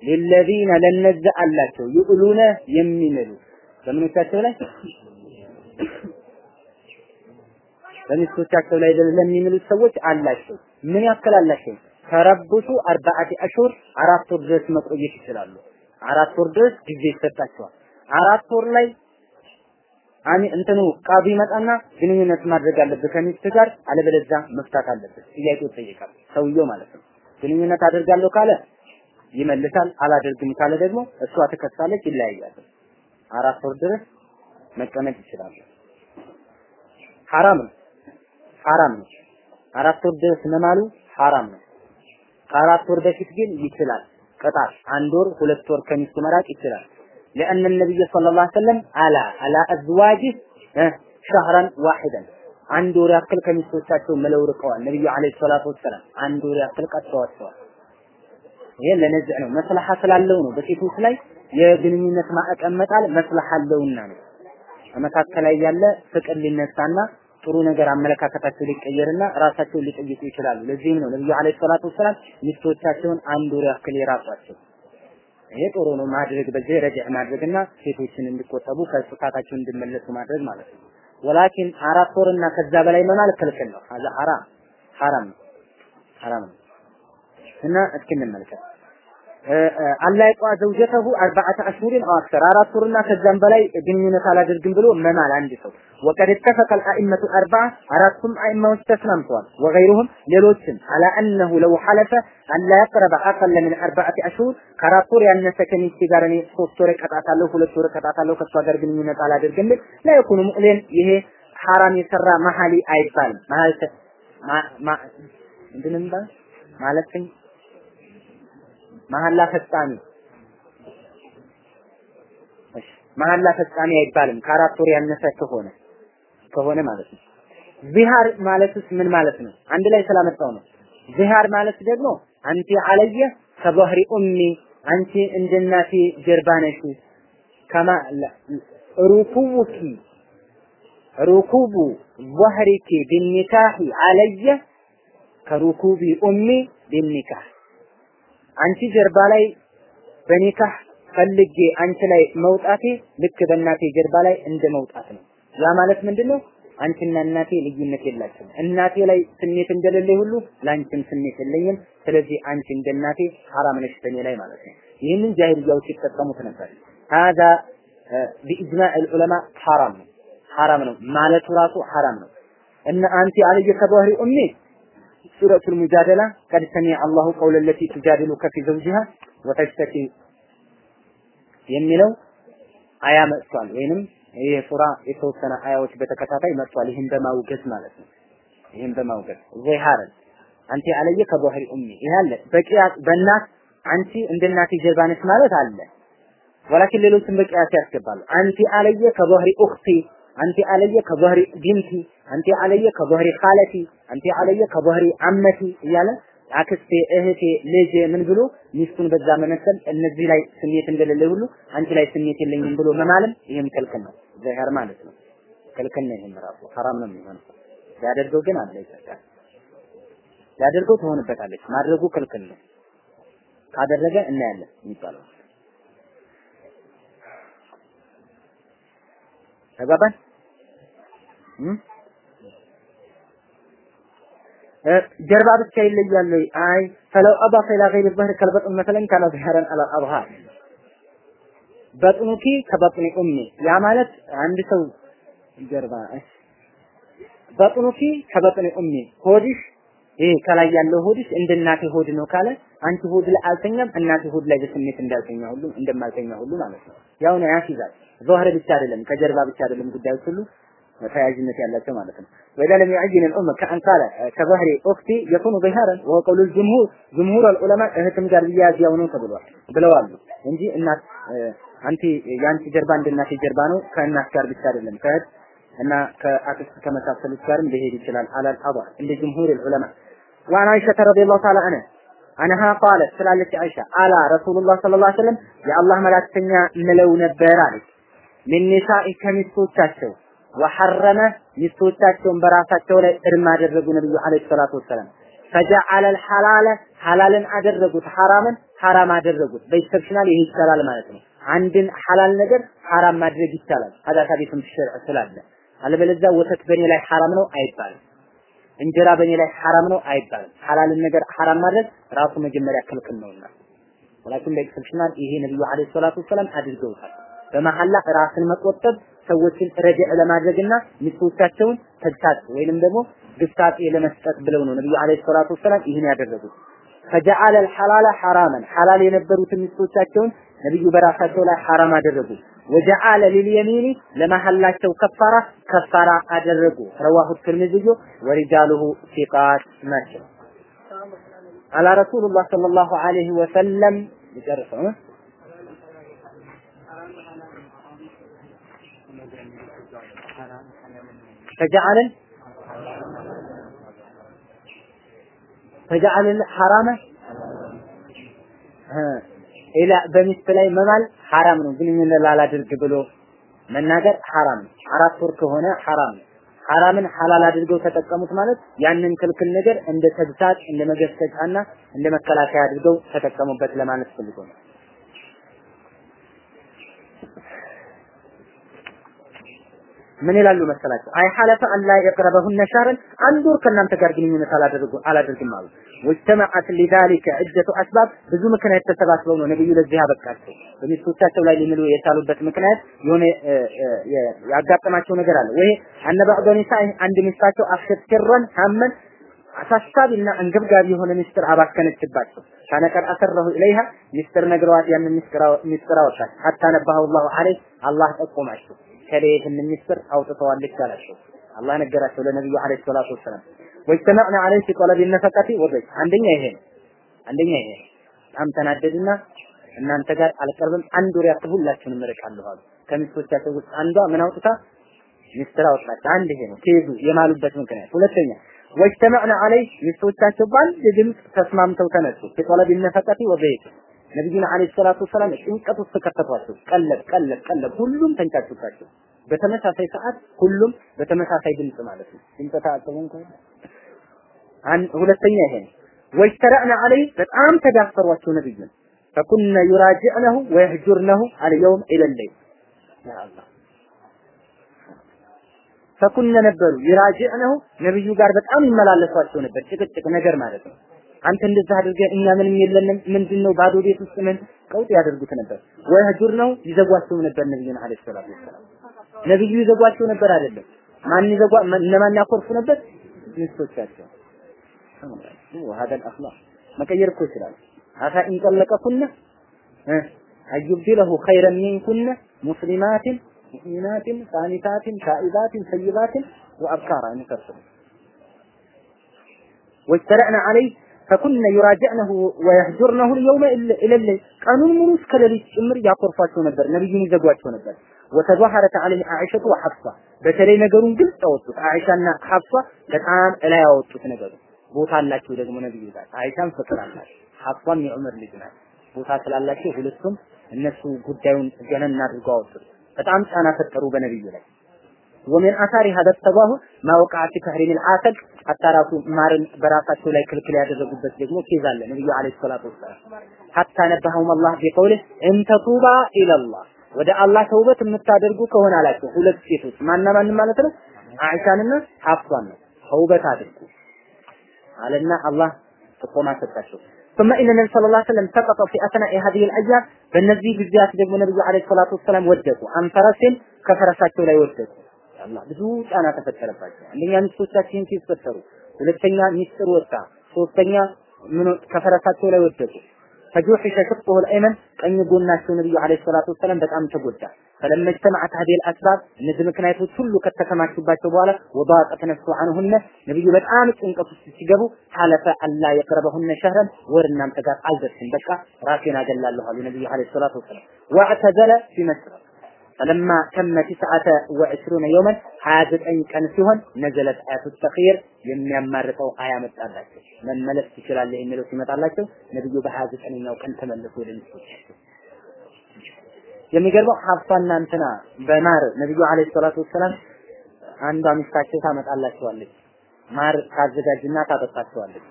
ሊለዚነ ለነዛ አላቸው ዩዕሉነ የሚምሉ በምኖቻቸው ላይ በሚስቶቻቸው ላይ ለሚምሉት ሰዎች አላቸው። ምን ያክል አላቸው? ተረብሱ አርባዓቲ አራት ወር ድረስ መቆየት ይችላሉ። አራት ወር ድረስ ጊዜ ይሰጣቸዋል። አራት ወር ላይ አሚ እንትኑ ቃቢ ይመጣና ግንኙነት ማድረግ አለበት ከሚስት ጋር፣ አለበለዚያ መፍታት አለበት። ጥያቄው ይጠይቃል ሰውየው ማለት ነው። ግንኙነት አደርጋለሁ ካለ ይመልሳል፣ አላደርግም ካለ ደግሞ እሷ ትከሳለች፣ ይለያያል። አራት ወር ድረስ መቀመጥ ይችላሉ። ሐራም ነው፣ ሐራም ነው። አራት ወር ድረስ መማሉ ሐራም ነው። ከአራት ወር በፊት ግን ይችላል። ቅጣት አንድ ወር ሁለት ወር ከሚስቱ መራቅ ይችላል። لأن النبي صلى الله عليه وسلم على على أزواجه شهرا واحدا አንድ ወር ያክል ከሚስቶቻቸው መለው ርቀዋል። ነብዩ አለይሂ ሰላቱ ወሰላም አንድ ወር ያክል ቀጥተዋቸዋል። ይሄ ለነዝዕ ነው፣ መስለሐ ስላለው ነው። በሴቶች ላይ የግንኙነት ማዕቀብ መጣል መስለሐ አለውና ነው። በመካከል ላይ ያለ ፍቅር ሊነሳና ጥሩ ነገር አመለካከታቸው ሊቀየርና ራሳቸውን ሊጠይቁ ይችላሉ። ለዚህም ነው ነብዩ አለይሂ ሰላቱ ወሰላም ሚስቶቻቸውን አንድ ወር ያክል የራሷቸው። ይሄ ጥሩ ነው ማድረግ በዚህ ረጅዕ ማድረግና ሴቶችን እንዲቆጠቡ ከጥፋታቸው እንዲመለሱ ማድረግ ማለት ነው። ولكن አራት ወርና ከዛ በላይ መማል ክልክል ነው። هذا حرام حرام حرام እና እስኪ እንመልከት ألا يطأ زوجته أربعة أشهر أكثر አራት ወርና ከዛም በላይ ግንኙነት አላደርግም ብሎ መማል አንድ ሰው። وقد اتفق الأئمة الأربعة አራቱም አኢማዎች ተስማምተዋል። ወገይሩሁም ሌሎችም አላ አነሁ ለው ሐለፈ አላ የቅረበ አቀለ ምን አርባዓቲ አሽሁር። ከአራት ወር ያነሰ ከሚስቴ ጋር እኔ ሶስት ወር እቀጣታለሁ ሁለት ወር እቀጣታለሁ ከእሷ ጋር ግንኙነት አላደርግም ብል ላ የኩኑ ሙዕሊን ይሄ ሐራም የሰራ መሀሊ አይባልም። ማለት ምንድን መሐላ ፈጻሚ መሐላ ፈጻሚ አይባልም። ከአራት ወር ያነሰ ከሆነ ከሆነ ማለት ነው። ዚሃር ማለትስ ምን ማለት ነው? አንድ ላይ ስላመጣው ነው። ዚሃር ማለት ደግሞ አንቲ አለየ ከበህሪ ኡሚ አንቺ እንደ እናቴ ጀርባ ነሽ። ከማ ሩኩቡኪ ሩኩቡ ወህሪኪ ቢኒካሂ አለየ ከሩኩቢ ኡሚ ቢኒካህ አንቺ ጀርባ ላይ በኒካህ ፈልጌ አንቺ ላይ መውጣቴ ልክ በእናቴ ጀርባ ላይ እንደ መውጣት ነው። ያ ማለት ምንድነው? አንቺና እናቴ ልዩነት የላቸውም። እናቴ ላይ ስሜት እንደሌለ ሁሉ ለአንቺም ስሜት የለኝም። ስለዚህ አንቺ እንደ እናቴ ሐራም ነሽ በእኔ ላይ ማለት ነው። ይህንን ጃሂልያዎች ይጠቀሙት ነበር። ሀዛ ቢኢጅማዕ ልዑለማ ሐራም ነው ሐራም ነው ማለቱ ራሱ ሐራም ነው እና አንቲ አለየ ከባህሪ ኡሚ سورة المجادلة قد سمع الله قول التي تجادلك في زوجها وتشتكي የሚለው አያ መጥቷል ወይንም ይሄ ሱራ የተወሰነ አያዎች በተከታታይ መጥቷል። ይህን በማውገዝ ማለት ነው። ይህን በማውገዝ ዘይሃረን አንቲ አለየ ከቦህሪ ኡሚ ይሄ አለ። በቂያስ በእናት አንቺ እንደ እናቴ ጀርባ ነሽ ማለት አለ። ወላኪን ሌሎችን በቂያስ ያስገባሉ። አንቲ አለየ ከቦህሪ ኡኽቲ አንተ አለየ ከዘህሪ ቢንቲ፣ አንተ አለየ ከዘህሪ ኻለቲ፣ አንተ አለየ ከዘህሪ አመቲ እያለ አክስቴ፣ እህቴ፣ ልጄ ምን ብሎ ሚስቱን በዛ መመሰል እነዚህ ላይ ስሜት እንደሌለ ሁሉ አንቺ ላይ ስሜት የለኝም ብሎ መማለም ይህም ክልክል ነው። ዘህር ማለት ነው። ክልክል ነው። ይህም ራሱ ሐራም ነው የሚሆነው። ያደርገው ግን አለ ይፈታል። ያደርገው ትሆንበታለች። ማድረጉ ክልክል ነው። ካደረገ እናያለን የሚባለው ተግባባን። ጀርባ ብቻ ይለያል ወይ? አይ ፈለው አባፈ ኢላ ገይሪ ዘህር ከልበጥን መሰለን ካነ ዘህረን አላ አብሃር በጥኑኪ ከበጥኒ ኡሚ ያ ማለት አንድ ሰው ጀርባ በጥኑኪ ከበጥኒ ኡሚ ሆድሽ ይሄ ከላይ ያለው ሆድሽ እንደ እናቴ ሆድ ነው ካለ አንቺ ሆድ ላይ አልተኛም እናቴ ሆድ ላይ በስሜት እንዳልተኛ ሁሉ እንደማልተኛ ሁሉ ማለት ነው። ያው ነው ያስይዛል። ዞህር ብቻ አይደለም ከጀርባ ብቻ አይደለም ጉዳዮች ሁሉ። ተያያዥነት ያላቸው ማለት ነው። وإذا لم يعين الأمة كأن قال كظهر أختي يكون ظهارا وهو قول الجمهور جمهور العلماء እህትም ጋር ቢያዝ ያው ነው ተብሏል ብለዋል እንጂ እናት አንቲ የአንቺ ጀርባ እንደ እናቴ ጀርባ ነው ከእናት ጋር ብቻ አይደለም ከእህት እና ከአክስት ከመሳሰሉት ጋርም ሊሄድ ይችላል አላል አባ እንደ ጅምሁር العلماء وعن عائشة رضي الله تعالى عنها عنها قالت ስላለች አይሻ አላ ረሱሉላህ ሰለላሁ ዐለይሂ ወሰለም የአላህ መላእክተኛ ምለው ነበር አለች ምን ኒሳኢ ከሚስቶቻቸው ወሐረመ ሚስቶቻቸውን በራሳቸው ላይ እርም አደረጉ ነብዩ አለይሂ ሰላቱ ወሰላም ፈጀዐለ አልሐላለ ሐላልን አደረጉት ሐራምን ሐራም አደረጉት በኤክሰፕሽናል ይሄ ይቻላል ማለት ነው አንድን ሐላል ነገር ሐራም ማድረግ ይቻላል ሀዳ ታቢቱም ሸርዕ ስላለ አለበለዚያ ወተት በኔ ላይ ሐራም ነው አይባልም እንጀራ በኔ ላይ ሐራም ነው አይባልም ሐላልን ነገር ሐራም ማድረግ ራሱ መጀመሪያ ክልክል ነውና ولكن በ exceptional ይሄ ነብዩ عليه الصلاة والسلام አድርገውታል በመሐላ ራስን መቆጠብ ሰዎችን ረድዕ ለማድረግና ሚስቶቻቸውን ተግሳጽ ወይንም ደግሞ ግሳጼ ለመስጠት ብለው ነው ነብዩ عليه الصلاة والسلام ይህን ያደረጉት። فجعل الحلال حراما ሐላል የነበሩትን ሚስቶቻቸውን ነብዩ በራሳቸው ላይ ሐራም አደረጉ። وجعل لليمين ለመሐላቸው ከፋራ ከፋራ አደረጉ። ረዋሁ ትርሚዝዩ ወሪጃሉሁ ሲቃት ናቸው። አላ ረሱሉላህ ሰለላሁ ዐለይሂ ወሰለም ይጨርሰው ፈጀዐለ ሐራመ እ ኢላ በሚስት ላይ መማል ሐራም ነው። ግንኙነት ላላድርግ ብሎ መናገር ሐራም ነው። አራት ወር ከሆነ ሐራም ነው። ሐራምን ሐላል አድርገው ተጠቀሙት ማለት ያንን ክልክል ነገር እንደ ተግሳጽ እንደ መገሰጫና እንደ መከላከያ አድርገው ተጠቀሙበት ለማለት ፈልጎ ነው። ምን ይላሉ መሰላቸው? አይ ሐለፈ አላ የቅረበሁነ ሻረን አንድ ወር ከእናንተ ጋር ግንኙነት አላደርጉ አላደርግም አሉ። ወጅተመዐት ሊዛሊከ ዒደቱ አስባብ ብዙ ምክንያት ተሰባስበው ነው ነብዩ ለዚህ ያበቃቸው። በሚስቶቻቸው ላይ ሊምሉ የቻሉበት ምክንያት የሆነ ያጋጠማቸው ነገር አለ። ወይ አነ ባዕዶ ኒሳኢ አንድ ሚስታቸው አፍሸት ሲረን አሳሳቢና አንገብጋቢ የሆነ ሚስጥር አባከነችባቸው። ካነቀር አሰረሁ ኢለይሃ ሚስጥር ነግረዋት ያንን ሚስጥር አወጣች። ሐታ ነባሁ ላሁ ዐለይህ አላህ ጠቆማቸው። ከሌ ይህን ሚስጥር አውጥተዋለች አላቸው። አላህ ነገራቸው ለነብዩ ዐለይሂ ሰላቱ ወሰላም። ወጅተመዕና ዐለይህ ፊ ነፈቀቲ ወበይ አንደኛ ይሄ ነው። አንደኛ ይሄ በጣም ተናደድና እናንተ ጋር አልቀርብም፣ አንድ ወር ያክል ሁላችሁንም እርቃለሁ አሉ። ከሚስቶቻቸው ውስጥ አንዷ ምን አውጥታ ሚስጥር አወጣች። አንድ ይሄ ነው ኬዙ የማሉበት ምክንያት። ሁለተኛ ወጅተመዕና ዐለይህ ሚስቶቻቸው በአንድ ድምፅ ተስማምተው ተነሱ። ፊ ጠለቢ ነፈቀቲ ወበይ ነብዩን አለይሂ ሰላቱ ወሰላም ጭንቀት ውስጥ ከተቷቸው። ቀለብ ቀለብ ቀለብ ሁሉም ተንጫጩባቸው። በተመሳሳይ ሰዓት ሁሉም በተመሳሳይ ድምጽ ማለት ነው። ድምጽ አንድ ሁለተኛ ይሄ ነው። አለይ በጣም ተዳፈሯቸው ፈኩነ ዩራጅዕነሁ ወየህጁርነሁ አልየውም ኢለለይል ያ አላህ ፈኩነ ነበሩ ይራጅዕነሁ ነብዩ ጋር በጣም ይመላለሷቸው ነበር። ጭቅጭቅ ነገር ማለት ነው። አንተ እንደዛ አድርገህ እኛ ምንም የለንም ምንድነው ባዶ ቤት ውስጥ ምን ቀውጥ ያደርጉት ነበር። ወህጁር ነው ይዘጓቸው ነበር ነብዩን አለይሂ ሰላቱ ወሰላም። ነብዩ ይዘጓቸው ነበር አይደለም። ማን ይዘጓ እነማን ያኮርፉ ነበር? ሚስቶቻቸው። وهذا الاخلاق መቀየር እኮ ይችላል። አፋ እንጠለቀኩነ አዩብዲለሁ ኸይረን ሚንኩነ ሙስሊማትን ሙእሚናትን ቃኒታትን ታኢባትን ሰይባትን ወአብካራ እንፈስል واجترأنا عليه ፈኩነ ዩራጅዕነሁ ወየህጁርነሁ ልየውመ ኢለለይል ቀኑን ሙሉ እስከ ሌሊት ጭምር ያኮርፏቸው ነበር፣ ነብዩን ይዘጓቸው ነበር። ወተዛሐረት ዐለይሂ አኢሸቱ ወሐፍሷ በተለይ ነገሩን ግልጽ አወጡት። አኢሻና ሐፍሷ በጣም እላይ ያወጡት ነገሩ ቦታ አላቸው ደግሞ ነብዩ ጋር አይሻም ፍቅር አላት፣ ሐፍሷም የዑመር ልጅ ናት። ቦታ ስላላቸው ሁለቱም እነሱ ጉዳዩን ገነን አድርገው አወጡት። በጣም ጫና ፈጠሩ በነብዩ ላይ ወሚን አሳሪ ሀደ ተባሁ ማወቃ ፊ ተህሪም አልዓሰል ሐታ ራሱ ማርን በራሳቸው ላይ ክልክል ያደረጉበት ደግሞ ኬዝ አለ። ነብዩ አለይሂ ሰላቱ ወሰላም ሐታ ነባሁም አላህ ቢቀውልህ እንተቱባ ኢለላህ ወደ አላህ ተውበት የምታደርጉ ከሆነ አላቸው። ሁለት ሴቶች ማና ማን ማለት ነው? አይሻንና ሐፍሷን ነው። ተውበት አድርጉ አለና አላህ ጥቆማ ሰጣቸው። ثم ان النبي صلى الله عليه وسلم سقط في اثناء هذه الايام በእነዚህ ጊዜያት ደግሞ ነብዩ አለይሂ ሰላቱ ወሰላም ወደቁ። አንፈረስን ከፈረሳቸው ላይ ወደቁ። አላህ ብዙ ጫና ተፈጠረባቸው። አንደኛ ሚስቶቻችን ሲፈጠሩ፣ ሁለተኛ ሚስጥር ወጣ፣ ሶስተኛ ምን ከፈረሳቸው ላይ ወደቁ። ፈጁሒሸ ሽቅሁ ልአይመን ቀኝ ጎናቸው ነብዩ አለይሂ ሰላቱ ወሰላም በጣም ተጎዳ። ፈለማ እጅተመዐት ሀዲሂ አልአስባብ እነዚህ ምክንያቶች ሁሉ ከተከማቹባቸው በኋላ ወዳቀት ነፍሱ አንሁነ ነብዩ በጣም ጭንቀት ውስጥ ሲገቡ ሐለፈ አላ የቅረበሁነ ሸህረን ወር እናንተ ጋር አልደርስም፣ በቃ ራሴን አገላለሁ አሉ ነብዩ አለይሂ ሰላቱ ወሰላም። ወዕተዘለ ፊ መስረ ፈለማ ተመ ቲስዓተ ወዕሽሩነ የውመን ሀያ ዘጠኝ ቀን ሲሆን ነዘለት አያቱ ተኽይር የሚያማርጠው አያ መጣላቸው። መመለስ ትችላለህ የሚለው ሲመጣላቸው ነብዩ በሀያ ዘጠነኛው ቀን ተመለሱ ወደ ሚስቶቻቸው። የሚገርመው ሀብቷና እንትና በማር ነብዩ አለይሂ ሰላቱ ወሰላም አንዷ ሚስታቸው ታመጣላቸዋለች። ማር ታዘጋጅና ታጠጣቸዋለች።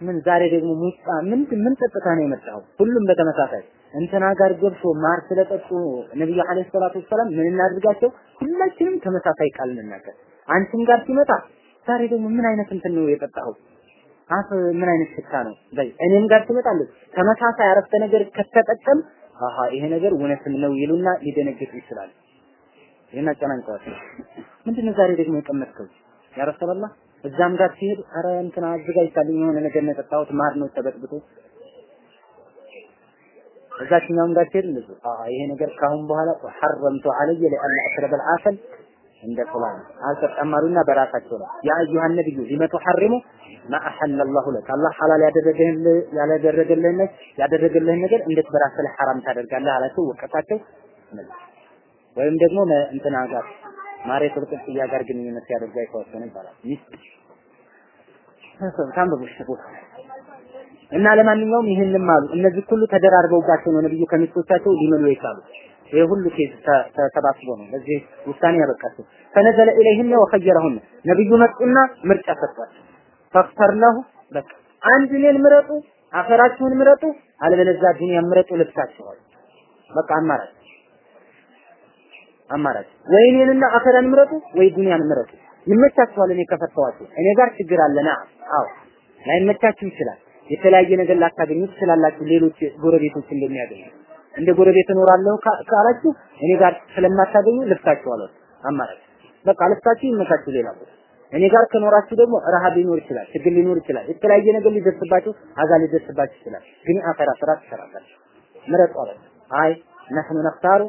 ምን ዛሬ ደግሞ ሙጣ ምን ምን ጠጥታ ነው የመጣው? ሁሉም በተመሳሳይ እንትና ጋር ገብቶ ማር ስለጠጡ ነብዩ አለይሂ ሰላቱ ወሰላም ምን እናድርጋቸው? ሁላችንም ተመሳሳይ ቃል እንናገር። አንቺም ጋር ሲመጣ ዛሬ ደግሞ ምን አይነት እንትን ነው የጠጣኸው? አፍ ምን አይነት ሽታ ነው? በይ እኔም ጋር ትመጣለች። ተመሳሳይ አረፍተ ነገር ከተጠቀም አሃ ይሄ ነገር እውነትም ነው ይሉና ሊደነግጡ ይችላል። ይሄን አጨናንቀዋል። ምንድነው ዛሬ ደግሞ የቀመጥከው? ያ ረሱላህ እዛም ጋር ሲሄድ አረ እንትና አዘጋጅታልኝ የሆነ ነገር ነው የጠጣሁት ማር ነው ተበጥብጦ እዛችኛውም ጋር ሲሄድ እንደዚህ ይሄ ነገር ካሁን በኋላ ሐረምቱ አለየ ለአን አሽረበ አልዓሰል እንደ አልጠጣም አሉና በራሳቸው ነው ያ አዩሃ ነብዩ ሊመ ቱሐሪሙ ማ አሐለ አላሁ ለክ። አላህ ሐላል ያደረገልህ ያላደረገልህን ያደረገልህን ነገር እንዴት በራስህ ላይ ሐራም ታደርጋለህ አላቸው። ወቀሳቸው ወይም ደግሞ እንትና ጋር ማሬት ብጥጥያ ጋር ግንኙነት ሲያደርጉ አይተወሰነ ይባላል። ሚስት። ታንበቡሽ ቦታ እና ለማንኛውም ይህንም አሉ። እነዚህ ሁሉ ተደራርበውባቸው ነው ነብዩ ከሚስቶቻቸው ሊመሉ የቻሉ ይሄ ሁሉ ኬዝ ተሰባስቦ ነው። ለዚህ ውሳኔ ያበቃቸው። ፈነዘለ ኢለይህነ ወኸየረሁን ነብዩ መጡና ምርጫ ሰጧቸው ፈክተርነሁ በቃ አንድ እኔን ምረጡ አፈራችሁን ምረጡ አለበለዚያ ዱንያ ምረጡ ልብሳችኋል በቃ አማራጭ አማራጭ። ወይ እኔንና አፈራን ምረጡ ወይ ዱንያን ምረጡ። ይመቻችኋል እኔ ከፈተዋችሁ እኔ ጋር ችግር አለና? አዎ። ላይመቻችሁ ይችላል የተለያየ ነገር ላታገኙ ትችላላችሁ ሌሎች ጎረቤቶች እንደሚያገኙ። እንደ ጎረቤት እኖራለሁ ካላችሁ እኔ ጋር ስለማታገኙ ልብሳችሁ አሏት አማራጭ። በቃ ልብሳችሁ ይመቻችሁ ሌላ እኔ ጋር ከኖራችሁ ደግሞ ረሃብ ሊኖር ይችላል ችግር ሊኖር ይችላል የተለያየ ነገር ሊደርስባችሁ አዛ ሊደርስባችሁ ይችላል። ግን አፈራ ስራ ትሰራላችሁ። ምረጡ አሏት أي نحن نختار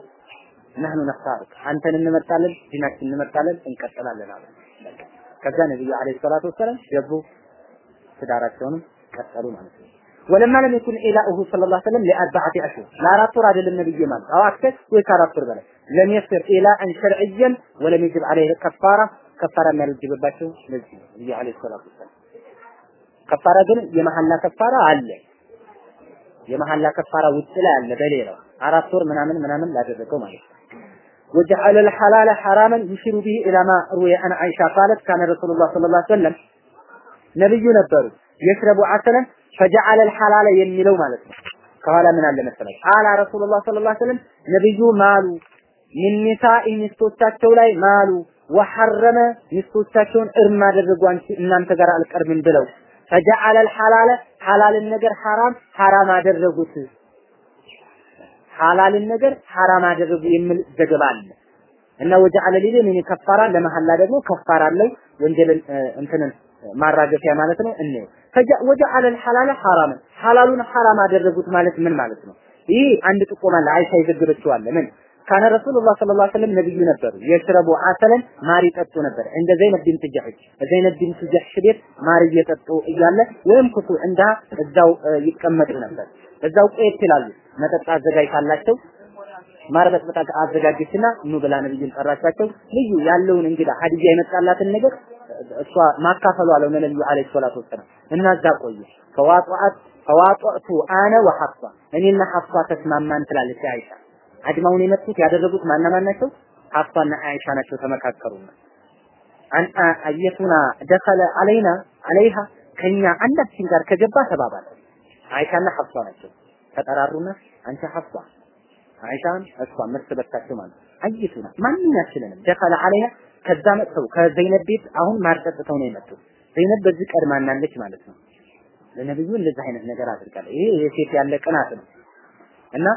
نحن نختارك። አንተን እንመርጣለን ዲናችን እንመርጣለን እንቀጥላለን አለ። ከዛ ነብዩ عليه الصلاة والسلام ገቡ ትዳራቸውንም ቀጠሉ ማለት ነው ወለማ ለም የኩን ኢላኡሁ ሰለላሁ ዐለይሂ ወሰለም ለአርባዓቲ አሽሁር ለአራት ወር አይደለም ነብይ ማለት አው አክተር ወይ ከአራት ወር በላይ ለም የስር ኢላአን ሸርዕየን ወለም ይጅብ ዐለይሂ ከፋራ ከፋራ የሚያልጅብባቸው ለዚህ ነብዩ ዐለይሂ ሰላቱ ወሰለም ከፋራ ግን የመሐላ ከፋራ አለ የመሐላ ከፋራ ውጭ ላይ አለ በሌላው አራት ወር ምናምን ምናምን ላደረገው ማለት ነው وجعل الحلال حراما يشير به الى ما روي عن عائشه قالت كان رسول الله صلى الله عليه وسلم ነብዩ ነበሩ የሽረቡ አሰለን ፈጀዐለ አልሐላለ የሚለው ማለት ነው። ከኋላ ምን አለ መሰለኝ አላ ረሱሉላህ ሰለላሁ ዐለይሂ ወሰለም ነብዩ ማሉ ሚን ኒሳኢ ሚስቶቻቸው ላይ ማሉ ወሐረመ ሚስቶቻቸውን እርም አደረጉ እናንተ ጋር አልቀርብም ብለው ፈጀዐለ አልሐላለ ሐላልን ነገር ሐራም ሐራም አደረጉት ሐላልን ነገር ሐራም አደረጉ የሚል ዘገባ አለ እና ወጀዐለ ሊለ ሚን ከፋራ ለመሐላ ደግሞ ከፋራ አለው ወንጀልን እንትንን ማራገፊያ ማለት ነው። እንየው ወጀዐለ አልሐላለ ሐራመን ሐላሉን ሐራም አደረጉት ማለት ምን ማለት ነው? ይህ አንድ ጥቆማ ለአይሻ የዘገበችዋለ ምን ካነ ረሱሉላህ ሰለላሁ ዐለይሂ ወሰለም ነብዩ ነበሩ። የሽረቡ አሰለን ማር ይጠጡ ነበር። እንደ ዘይነብ ቢን ትጃህሽ ዘይነብ ቢን ትጃህሽ ቤት ማር እየጠጡ እያለ ወይም ኩቱ እንዳ እዛው ይቀመጡ ነበር። እዛው ቆየት ይላሉ። መጠጥ አዘጋጅታላቸው ማር በጥበጣ አዘጋጀችና ኑ ብላ ነብዩን ጠራቻቸው። ልዩ ያለውን እንግዳ ሀዲያ የመጣላትን ነገር እሷ ማካፈሉ አለው ነብዩ አለይሂ ሰላቱ ወሰላም። እና እዛ ቆዩ ፈዋጧት ፈዋጧቱ አነ ወሐፍሳ እኔና ሐፍሳ ተስማማን ትላለች አይሻ። አድማውን የመጡት ያደረጉት ማና ማን ናቸው? ሐፍሳና አይሻ ናቸው ተመካከሩና አን አየቱና ደኸለ አለይና አለይሃ ከኛ አንዳችን ጋር ከገባ ተባባለ። አይሻና ሐፍሳ ናቸው። ተጠራሩና አንቺ ሐፍሳ አይሻን እሷ እርስ ማለት አየቱና ማንኛችንንም ደኸለ አለይሃ ከዛ መጥተው ከዘይነብ ቤት አሁን ማር ጠጥተው ነው የመጡት። ዘይነብ በዚህ ቀድማናለች ማለት ነው። ለነብዩ እንደዚህ አይነት ነገር አድርጋለች። ይሄ የሴት ያለ ቅናት ነው። እና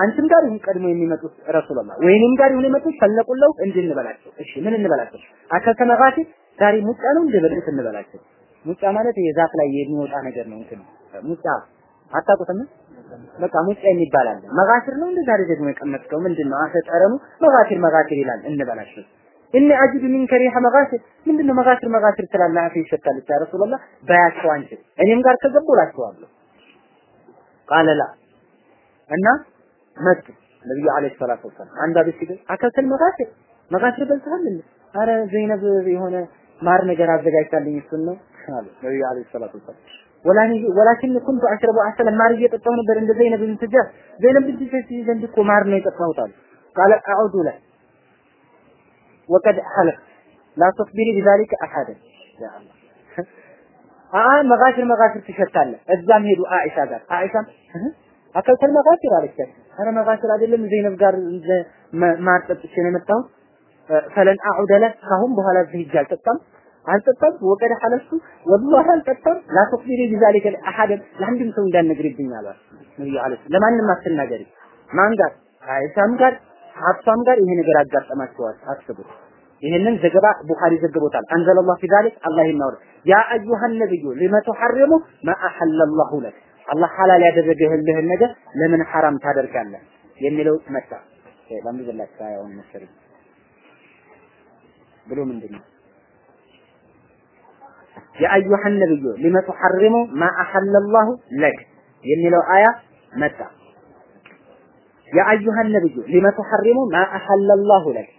አንተም ጋር ይሁን ቀድሞ የሚመጡት ረሱላህ ወይንም ጋር ይሁን የመጡት ፈለቁለው እንዲህ እንበላቸው። እሺ ምን እንበላቸው? አከተ መጋቲ ዛሬ ሙጫ ነው እንደበሉት እንበላቸው? ሙጫ ማለት የዛፍ ላይ የሚወጣ ነገር ነው እንትን ሙጫ አታውቁትም በቃ ሙጫ የሚባል አለ። መጋሽር ነው እንደ ዛሬ ደግሞ የቀመጥከው ምንድነው? አፈ ጠረኑ መጋሽር መጋሽር ይላል እንበላቸው እኔ አጅዱ ሚንከ ሪሐ መጋሽር ምንድነው መጋሽር መጋሽር ትላለህ? አፌ ይሸታል ያ ረሱላህ ባያቸው አንቺ። እኔም ጋር ከገቡላችኋለሁ ቃለ ላ እና መጡ ነብዩ አለይሂ ሰላቱ ወሰላም። አንዷ ቤት ሲገኝ አከልከል መጋሽር መጋሽር በልተሃል እንዴ? አረ ዘይነብ የሆነ ማር ነገር አዘጋጅታልኝ እሱን ነው አሉ ነብዩ አለይሂ ሰላቱ ወላኒ ወላኪን ኩንቱ አሽረቡ አሰለ ማር እየጠጣሁ ነበር እንደ ዘይነብ ብንት ጀህ ዘይነብ ብንት ጀህ ዘንድ እኮ ማር ነው የጠጣሁት አሉ ቃለ አዑዱ ለ ወቀድ ሐለፍ ላ ተስቢሪ ቢዛሊከ አሐደን ያ አላህ አአ መጋሽር መጋሽር ትሸታለህ እዛም ሄዱ አኢሻ ጋር አኢሻም አከልከል መጋሽር አለቻቸው አረ መጋሽር አይደለም ዘይነብ ጋር ማር ጠጥቼ ነው የመጣሁት ፈለን አዑደ ለ ካሁን በኋላ እዚህ ሂጅ አልጠጣም አልጠጣም ወቀደ ሐለፍቱ ወላሂ አልጠጣም። ላ ተስቢሪ ቢዛሊከ አሐደን ለአንድም ሰው እንዳትነግሪብኝ አሏት ነብዩ አለይሂ ለማንም አትናገሪ ማን ጋር? አይሻም ጋር ሀብሳም ጋር ይሄ ነገር አጋጠማቸዋል። አስቡት። ይህንን ዘገባ ቡኻሪ ዘግቦታል። አንዘለላሁ ፊ አላህ ይናወር ያ አዩሃ ነብዩ ሊመ ተሐረሙ ማ አሐለላሁ ለክ። አላህ ሐላል ያደረገልህን ነገር ለምን ሐራም ታደርጋለህ የሚለው መጣ። ለምን ብላችሁ ያውን መሰለኝ ብሎ ምንድን ነው የአዩሐ ነብዩ ሊመ ቱሐሪሙ ማ አሐለላሁ ለክ የሚለው አያ መጣ። የአዩሐ ነብዩ ሊመ ቱሐሪሙ ማ አሐለላሁ ለክ።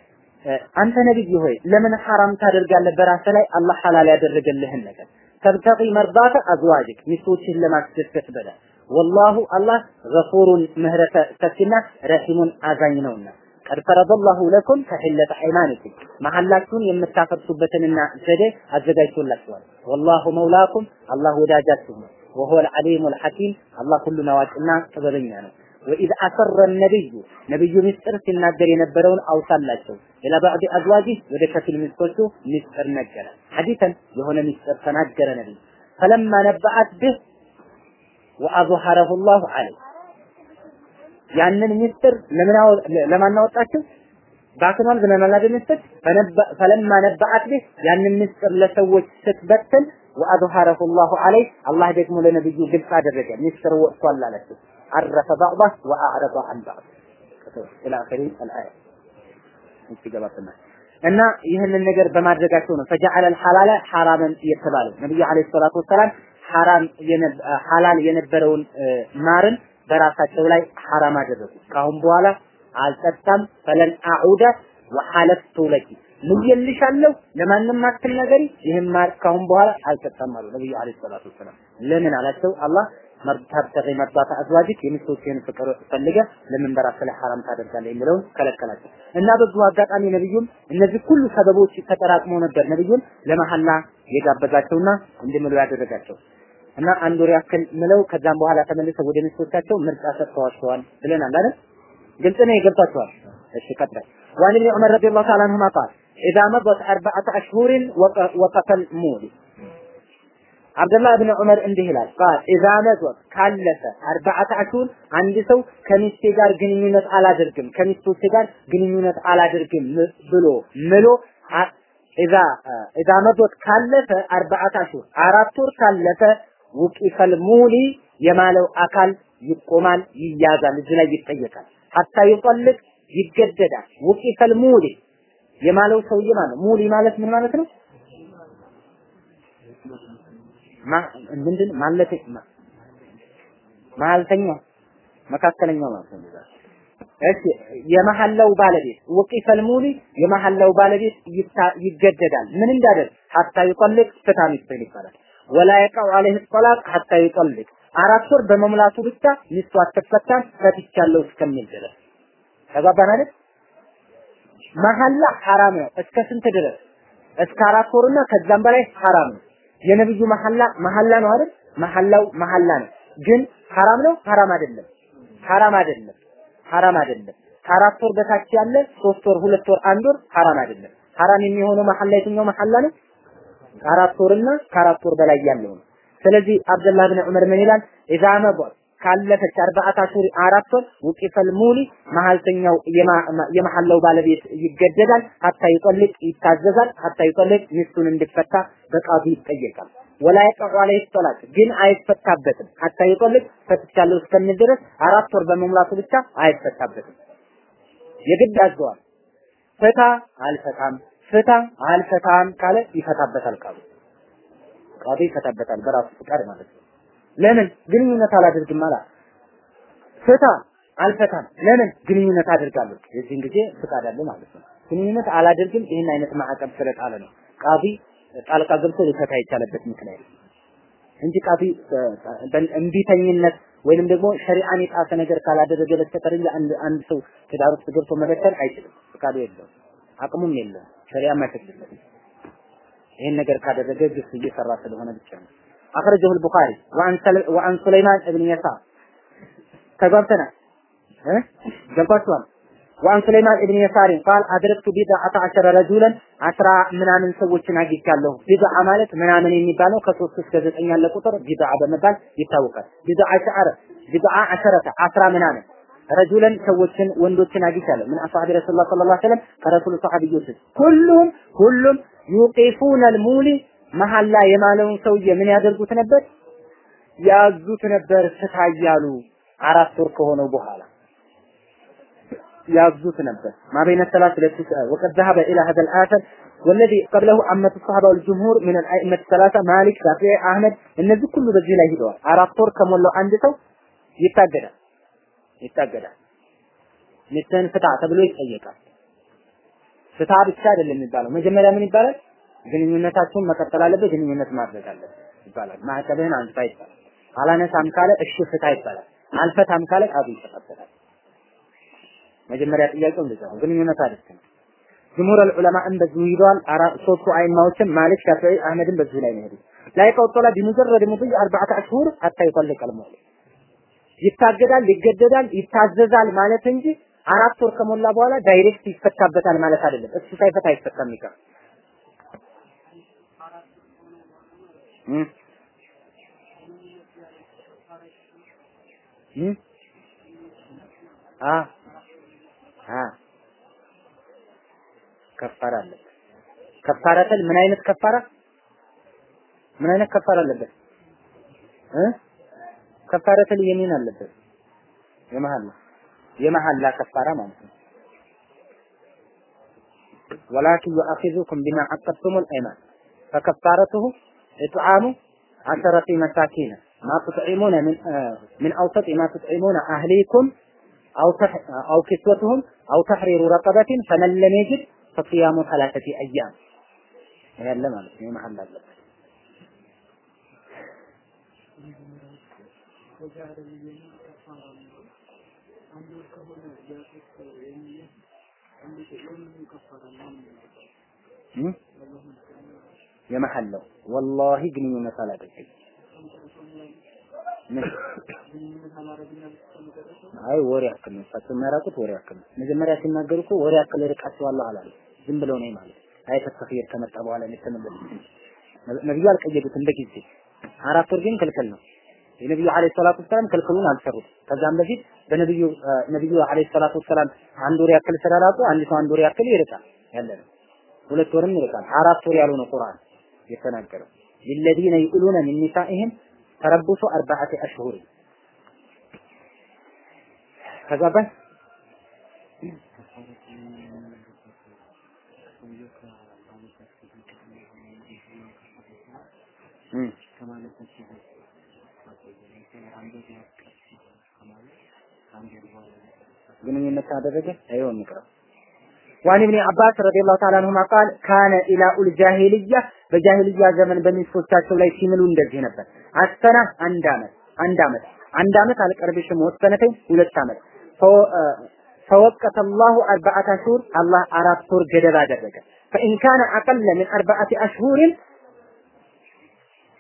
አንተ ነብይ ሆይ ለምን ሐራም ታደርጋለህ? በራስህ ላይ አላህ ሐላል ያደረገልህን ነገር ተብተቂ መርዳተ አዝዋጅክ ሚስቶችህን ለማስደሰት ብለህ ወላሁ አላህ ገፉሩን ምህረተ ሰፊና ረሂሙን አዛኝ ነውና ቀድ ፈረደላሁ ለኩም ተሒለተ አይማንኩም መሐላችሁን የምታፈርሱበትንና ዘዴ አዘጋጅቶላችኋል። ወላሁ መውላኩም አላህ ወዳጃችሁ ነው። ወሆል አልዓሊሙል ሐኪም አላህ ሁሉን አዋቂና ጥበበኛ ነው። ወኢዝ አሰረ ነብዩ ነብዩ ምስጢር ሲናገር የነበረውን አውሳላቸው ኢላ ባዕድ አዝዋጅህ ወደ ከፊል ሚስቶቹ ምስጢር ነገረ ሐዲሰን የሆነ ምስጢር ተናገረ ነብዩ ፈለማ ነባአት ብህ ወአዝሐረሁ ላሁ ዐለይህ ያንን ሚስጥር ለማናወጣችሁ ለማን ባክኗን ዝመናላ በሚስጥር ፈለማ ነባአት ቢህ ያንን ሚስጥር ለሰዎች ስትበትን ወአድሃረሁ ላሁ አለይህ አላህ ደግሞ ለነብዩ ግልጽ አደረገ። ሚስጥር ወጥቷል አለችው። አረፈ ባዕዳ ወአዕረض አን ባዕድ። ኢላ አኺሪ አልአያ። እና ይህንን ነገር በማድረጋቸው ነው። ፈጀዐለ አልሐላለ ሐራመን የተባለው። ነብዩ አለይሂ ሰላቱ ወሰላም ሐራም የነበረውን ማርን በራሳቸው ላይ ሐራም አደረጉ። ካሁን በኋላ አልጠጣም ፈለን አዑደ ወሐለፍቱ ለኪ ምየልሻለሁ ለማንም አትል ነገሪ ይህን ማር ካሁን በኋላ አልጠጣም አሉ ነብዩ አለይሂ ሰላቱ ወሰላም። ለምን አላቸው? አላህ መርታብተገ መርዳታ አዝዋጅክ የሚስቶችህን ፍቅር ፈልገ ለምን በራስህ ላይ ሐራም ታደርጋለህ የሚለውን ከለከላቸው እና በዚሁ አጋጣሚ ነብዩም እነዚህ ሁሉ ሰበቦች ተጠራቅመው ነበር ነብዩን ለመሐላ የጋበዛቸውና እንዲምሉ ያደረጋቸው እና አንድ ወር ያክል ምለው ከዛም በኋላ ተመልሰው ወደ ሚስቶቻቸው ምርጫ ሰጥተዋቸዋል ብለናል አይደል? ግልጽ ነው የገባቸዋል። እሺ ቀጥል። ወአን ኢብኑ ዑመር ረዲየላሁ ተዓላ አንሁማ ቃል ኢዛ መضت አርበዐተ አሽሁርን ወቀፈ ልሙድ አብደላህ ብን ዑመር እንዲህ ይላል ቃል ኢዛ መضت ካለፈ አርበዐተ አሽሁር አንድ ሰው ከሚስቴ ጋር ግንኙነት አላደርግም ከሚስቶቼ ጋር ግንኙነት አላደርግም ብሎ ምሎ ኢዛ ኢዛ መضت ካለፈ አርበዐተ አሽሁር አራት ወር ካለፈ ውቂፈል ሙሊ የማለው አካል ይቆማል፣ ይያዛል፣ እዚህ ላይ ይጠየቃል። ሐታ ይጠልቅ ይገደዳል። ውቂፈል ሙሊ የማለው ሰውዬ ማለት ሙሊ ማለት ምን ማለት ነው? ምንድን ማለት መሀልተኛው መካከለኛው ማለት ነው። እሺ የመሐላው ባለቤት ወቂፈል ሙሊ የመሐላው ባለቤት ይገደዳል። ምን እንዳደርግ ሐታ ይጠልቅ ፍታ ሚስትን ይባላል። ወላ የቀው አለይህ ጠላቅ ሐታ ይጠልቅ አራት ወር በመሙላቱ ብቻ ሚስቱ አትፈታም ፈትቻለሁ እስከሚል ድረስ ተግባባን አይደል? መሐላ ሐራም ነው። እስከ ስንት ድረስ? እስከ አራት ወርና ከዛም በላይ ሐራም ነው። የነብዩ መሐላ መሐላ ነው አይደል? መሐላው መሐላ ነው። ግን ሐራም ነው? ሐራም አይደለም። ሐራም አይደለም። ሐራም አይደለም። ከአራት ወር በታች ያለ ሶስት ወር፣ ሁለት ወር፣ አንድ ወር ሐራም አይደለም። ሐራም የሚሆነው መሐላ የትኛው መሐላ ነው? ከአራት ወርና ከአራት ወር በላይ ያለው ነው። ስለዚህ አብደላህ ብን ዑመር ምን ይላል? ኢዛ መضት ካለፈች አርባዓት አሹር አራት ወር ውቂፈል ሙሊ መሀልተኛው የመሐላው ባለቤት ይገደዳል። ሀታ ይጠልቅ ይታዘዛል። ሀታ ይጠልቅ ሚስቱን እንድፈታ በቃዱ ይጠየቃል። ወላ የቀዑ አለይሂ ጠላቅ ግን አይፈታበትም። ሀታ ይጠልቅ ፈትቻለሁ እስከሚል ድረስ አራት ወር በመሙላቱ ብቻ አይፈታበትም። የግድ ያዘዋል። ፍታ አልፈታም፣ ፍታ አልፈታም ካለ ይፈታበታል። ቃሉ ቃዱ ይፈታበታል በራሱ ፍቃድ ማለት ነው። ለምን ግንኙነት አላደርግም አላ። ፍታ አልፈታም ለምን ግንኙነት አደርጋለሁ? የዚህን ጊዜ ፍቃድ አለ ማለት ነው። ግንኙነት አላደርግም ይህን አይነት ማዕቀብ ስለጣለ ነው። ቃዲ ጣልቃ ገብቶ ሊፈታ የቻለበት ምክንያት እንጂ ቃዲ እምቢተኝነት ወይንም ደግሞ ሸሪዓን የጣሰ ነገር ካላደረገ በስተቀር አንድ ሰው ትዳር ውስጥ ገብቶ መበተን አይችልም። ፍቃዱ የለውም። አቅሙም የለውም ሸሪዓም አይፈቅድለትም ይህን ነገር ካደረገ ግፍ እየሰራ ስለሆነ ብቻ ነው أخرجه البخاري وعن سل... وعن سليمان بن يسار تقبلتنا ها قبلتوا وعن سليمان بن يسار قال أدركت بضعة عشر رجلا عشرة ምናምን ሰዎችን አግኝቻለሁ ቢድዓ ማለት ምናምን የሚባለው ከሶስት እስከ ዘጠኝ ያለ ቁጥር ቢድዓ በመባል ይታወቃል ቢድዓ ሸዓረ ቢድዓ አሸረተ አስራ ምናምን ረጁለን ሰዎችን ወንዶችን አግኝቻለሁ ምን አስሐቢ ረሱላህ ሰለላሁ ዐለይሂ ወሰለም ከረሱሉ ሰሐቢዮች ሁሉም ሁሉም ዩቂፉነ አልሙሊ መሐላ የማለውን ሰውዬ ምን ያደርጉት ነበር? ያዙት ነበር ፍታ እያሉ አራት ወር ከሆነው በኋላ ያዙት ነበር ማበይነ ሰላት ሁለት ወቀድ ذهب الى هذا الاثر والذي قبله عامة الصحابة والجمهور من الأئمة الثلاثة مالك شافعي أحمد እነዚህ ሁሉ በዚህ ላይ ሂደዋል አራት ወር ከሞላው አንድ ሰው ይታገዳል ይታገዳል። ሚስትህን ፍታ ተብሎ ይጠየቃል። ፍታ ብቻ አይደለም የሚባለው። መጀመሪያ ምን ይባላል? ግንኙነታችሁን መቀጠል አለበት፣ ግንኙነት ማድረግ አለበት ይባላል። ማዕቀብህን አንስታ ይባላል። አላነሳም ካለ እሺ ፍታ ይባላል። አልፈታም ካለ ቃሉ ይተቀበላል። መጀመሪያ ጥያቄው እንደዛ ነው። ግንኙነት አይደለም። جمهور العلماء ን በዚሁ ይዘዋል። ሶስቱ አይማዎችን ማሊክ፣ ሻፊዒ፣ አህመድን በዚሁ ላይ ነው لا يقع الطلاق بمجرد مضي أربعة أشهر حتى يطلق المؤلي ይታገዳል ይገደዳል ይታዘዛል ማለት እንጂ አራት ወር ከሞላ በኋላ direct ይፈታበታል ማለት አይደለም። እሱ ሳይፈታ አይፈታም ይቀር ከፋራ አለበት ከፋራተል ምን አይነት ከፋራ ምን አይነት ከፋራ አለበት? እ ከፋረተል የሚን አለበት የመሐላ የመሐላ ከፋራ ማለት ነው ولكن يؤاخذكم بما عقدتم الايمان فكفارته اطعام عشرة مساكين ما تطعمون من آه من اوسط ما تطعمون اهليكم او تح او كسوتهم او تحرير رقبة فمن لم يجد فصيام ثلاثة ايام هي اللي ማለት ነው የመሐላ አለበት የመሐላው ወላሂ ግንኙነት አላደረገም። አይ ወሬ ያክል ነው። እሳቸው የሚያራቁት ወሬ ያክል ነው። መጀመሪያ ሲናገሩ እኮ ወሬ ያክል ርቃቸዋለሁ አላሉ። ዝም ብለው ነው ማለት አይ ተከፍየር ከመጣ በኋላ ነው የተመለሱት። ነብዩ አልቀየዱትም በጊዜ አራት ወር ግን ክልክል ነው። የነብዩ አለይሂ ሰላቱ ወሰላም ክልክሉን አልሰሩት። ከዛም በፊት በነብዩ ነብዩ አለይሂ ሰላቱ ወሰላም አንድ ወር ያክል ስለራቁ አንድ ሰው አንድ ወር ያክል ይርቃል ያለ ነው። ሁለት ወርም ይርቃል። አራት ወር ያሉ ነው ቁርአን የተናገረው للذين يؤلون من نسائهم تربص أربعة أشهر ከዛ በስ ግንኙነት ካደረገ አይሆን ይቀር ዋን ኢብኑ አባስ ረዲየላሁ ተዓላ አንሁማ ቃል ካነ ኢላኡል ጃሂልያ በጃሂልያ ዘመን በሚስቶቻቸው ላይ ሲምሉ እንደዚህ ነበር። አስተና አንድ አመት አንድ አመት አንድ አመት አልቀርብሽም ወሰነተኝ ሁለት አመት ፈወቀተ አላሁ አርባዓተ አሽሁር አላህ አራት ወር ገደብ አደረገ። ፈኢን አቀለ ምን አርባዓቲ አሽሁርን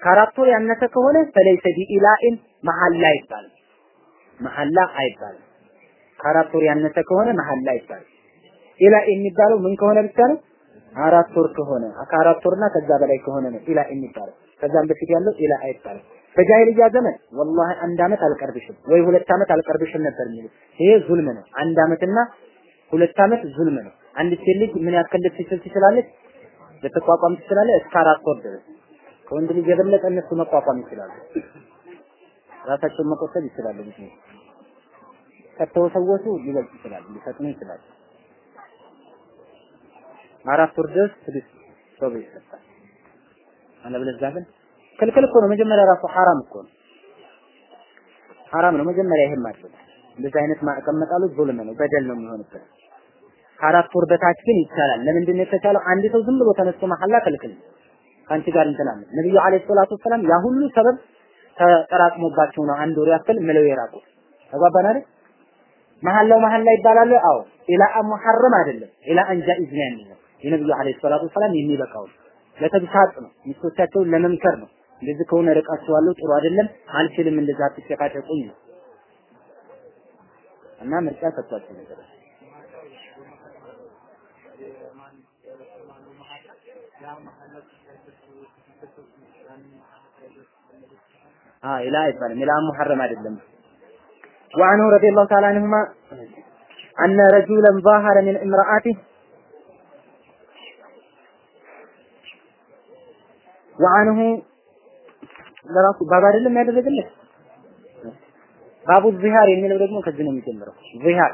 ከአራት ያነሰ ከሆነ ፈለይሰ ቢኢላኢን መሐላ አይባልም። መሐላ አይባልም። ከአራት ወር ያነሰ ከሆነ መሐላ አይባልም። ኢላ የሚባለው ምን ከሆነ ብቻ ነው? አራት ወር ከሆነ ከአራት ወርና ከዛ በላይ ከሆነ ነው ኢላ የሚባለው። ከዛም በፊት ያለው ኢላ አይባልም። በጃሂልያ ዘመን ወላሂ አንድ አመት አልቀርብሽም ወይ ሁለት አመት አልቀርብሽም ነበር የሚሉት። ይሄ ዙልም ነው። አንድ አመትና ሁለት አመት ዙልም ነው። አንድ ሴት ልጅ ምን ያክል ልትችል ትችላለች? ልትቋቋም ትችላለች እስከ አራት ወር ድረስ። ከወንድ ልጅ የበለጠ እነሱ መቋቋም ይችላሉ። ራሳቸውን መቆጠብ ይችላሉ። ብዙ ከተወሰወሱ ሊበልጥ ይችላል፣ ሊፈጥኑ ይችላል። አራት ወር ድረስ ስድስት ሰው ይሰጣል። አለበለዚያ ግን ክልክል እኮ ነው። መጀመሪያ ራሱ ሐራም እኮ ነው። ሐራም ነው መጀመሪያ ይሄን ማድረግ። እንደዚህ አይነት ማቀመጣሉ ዙልም ነው፣ በደል ነው የሚሆንበት። ከአራት ወር በታች ግን ይቻላል። ለምንድን ነው የተቻለው? አንድ ሰው ዝም ብሎ ተነስቶ መሐላ ክልክል ነው። ከአንቺ ጋር እንትን አለ። ነብዩ አለይሂ ሰላቱ ወሰላም ያ ሁሉ ሰበብ ተጠራቅሞባቸው ነው አንድ ወር ያክል ምለው የራቁት። ተግባባን አይደል? መሐላው መሐላ ይባላል። አዎ ኢላ ሙሐረም አይደለም፣ ኢላ አንጃኢዝ ነው የሚለው የነብዩ አለይሂ ሰላቱ ወሰላም የሚበቃው ለተግሳጽ ነው፣ ሚስቶቻቸውን ለመምከር ነው። እንደዚህ ከሆነ ርቃችኋለሁ፣ ጥሩ አይደለም፣ አልችልም፣ እንደዛ አትጨቃጨቁኝ ነው እና ምርጫ ሰጥቷቸው ነበር። አይ ላ አይባልም ኢላ ሙሐረም አይደለም። ወአንሁ ረዲየላሁ ተዓላ አንሁማ አነ ረጁለን ዛሀረ ሚን እምራአቲህ ወአንሁ ለራሱ ባብ አይደለም ያደረገለት ባቡ ዚሃር የሚለው ደግሞ ከዚህ ነው የሚጀምረው። ዚሃር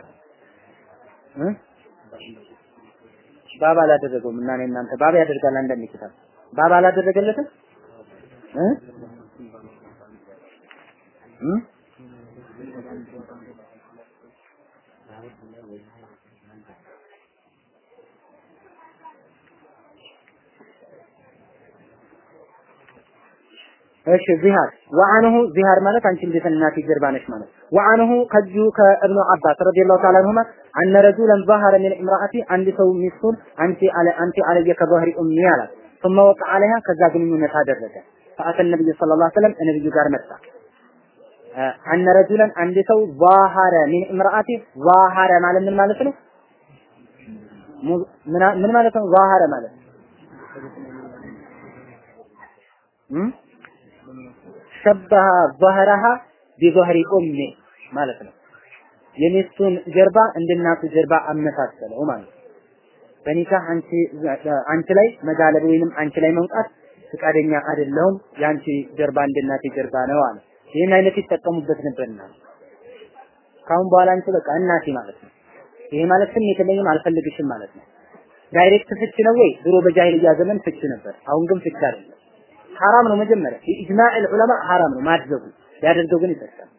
ባብ አላደረገውም እና እናንተ ባብ ያደርጋል አንዳንድ ኪታብ። ባባ አላደረገለትም? እ? እሺ ዚሃር። ወአንሁ ዚሃር ማለት አንቺ እንዴት እናት ጀርባ ነሽ ማለት። ወአንሁ ከዚሁ ከእብኑ አባስ ረዲየላሁ ተዓላ አንሁማ አነ ረጁለን ዛሀረ ሚን ኢምራአቲ አንድ ሰው ሚስቱን አንቺ አለ አንቺ አለየ ከባህሪ ኡሚ አላት። ثم وقع عليها ከዛ ግንኙነት አደረገ فأتى النبي صلى الله عليه وسلم ነብዩ ጋር መጣ አነ ረጁለን አንድ ሰው ظهر من امرأتي ظهر ማለት ምን ማለት ነው ምን ማለት ነው ظهر ማለት ሸበሃ ظهرها بظهر ኡሚ ማለት ነው። የሚስቱን ጀርባ እንደ እናቱ ጀርባ አመሳሰለው ማለት ነው። በኒካህ አንቺ አንቺ ላይ መጋለብ ወይንም አንቺ ላይ መውጣት ፍቃደኛ አይደለሁም፣ የአንቺ ጀርባ እንደ እናቴ ጀርባ ነው አለ። ይህን አይነት ይጠቀሙበት ነበርና ካሁን በኋላ አንቺ በቃ እናቴ ማለት ነው። ይሄ ማለት ስሜት የለኝም አልፈልግሽም ማለት ነው። direct ፍች ነው ወይ? ድሮ በጃሂልያ ዘመን ፍች ነበር። አሁን ግን ፍች አይደለም። ሐራም ነው መጀመሪያ إجماع علماء ሐራም ነው ማድረጉ ያደርገው ግን ይጠቀም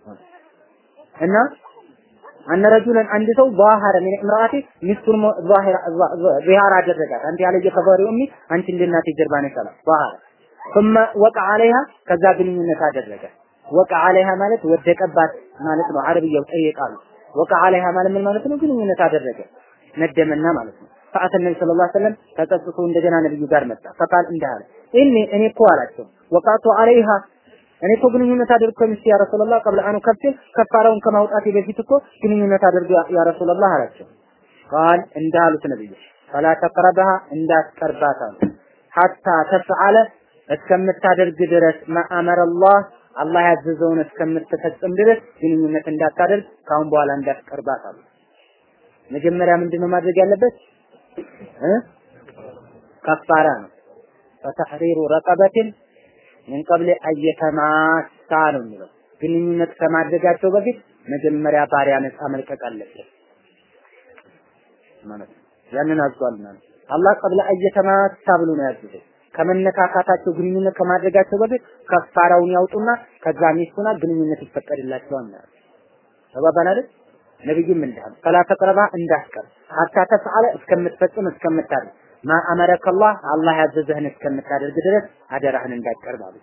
እና አነ ረጁለን አንድ ሰው ዛሃረ ሚን እምራአቲ ሚስቱን ዛሂራ ዛሃራ አደረጋት። አንተ ያለየ ከባሪ ኡሚ አንቺ እንደ ጀርባ ነሽ አላት። ዛሃረ ثم وقع عليها ከዛ ግንኙነት አደረገ። ወቅዓ አለይሃ ማለት ወደቀባት ማለት ነው። አረብያው ጠይቃሉ። ወቅዓ አለይሃ ማለት ምን ማለት ነው? ግንኙነት አደረገ ነደመና ማለት ነው። ሰዓት ነቢ ስለ ላ ሰለም ተጸጽቶ እንደገና ነብዩ ጋር መጣ። ፈቃል እንዲህ አለ እኔ እኔ እኮ አላቸው ወቃቱ አለይሃ እኔ እኮ ግንኙነት አድርግ ከሚስት ያ ረሱላህ ቀብለ አኑ ከፍል ከፋራውን ከማውጣቴ በፊት እኮ ግንኙነት አድርግ ያ ረሱላህ አላቸው። ቃል እንዳሉት ነብዩ ፈላ ተቅረበሃ እንዳትቀርባት አሉ። ሐታ ተፍዓለ እስከምታደርግ ድረስ ማአመረ አላህ ያዘዘውን እስከምትፈጽም ድረስ ግንኙነት እንዳታደርግ ካሁን በኋላ እንዳትቀርባት አሉ። መጀመሪያ ምንድነው ማድረግ ያለበት? ከፋራ ነው። ፈተሕሪሩ ረቀበትን ምን ቀብል አየተማሳ ነው የሚለው ግንኙነት ከማድረጋቸው በፊት መጀመሪያ ባሪያ ነፃ መልቀቅ አለበት ማለት ያንን አዟልና ነው አላህ ቀብለ አየተማሳ ብሎ ነው ያዘዘው። ከመነካካታቸው ግንኙነት ከማድረጋቸው በፊት ከፋራውን ያውጡና ከዛ ሚስቱና ግንኙነት ይፈቀድላቸዋል ማለት ነው። ተባባን አይደል? ነብይም እንዳሉ ፈላ ተቅረባ እንዳትቀር ሀታ ተፍዓለ እስከምትፈጽም እስከምታደርግ ማ አመረከ አላህ አላህ ያዘዘህን እስከምታደርግ ድረስ አደራህን እንዳትቀርብ አሉ።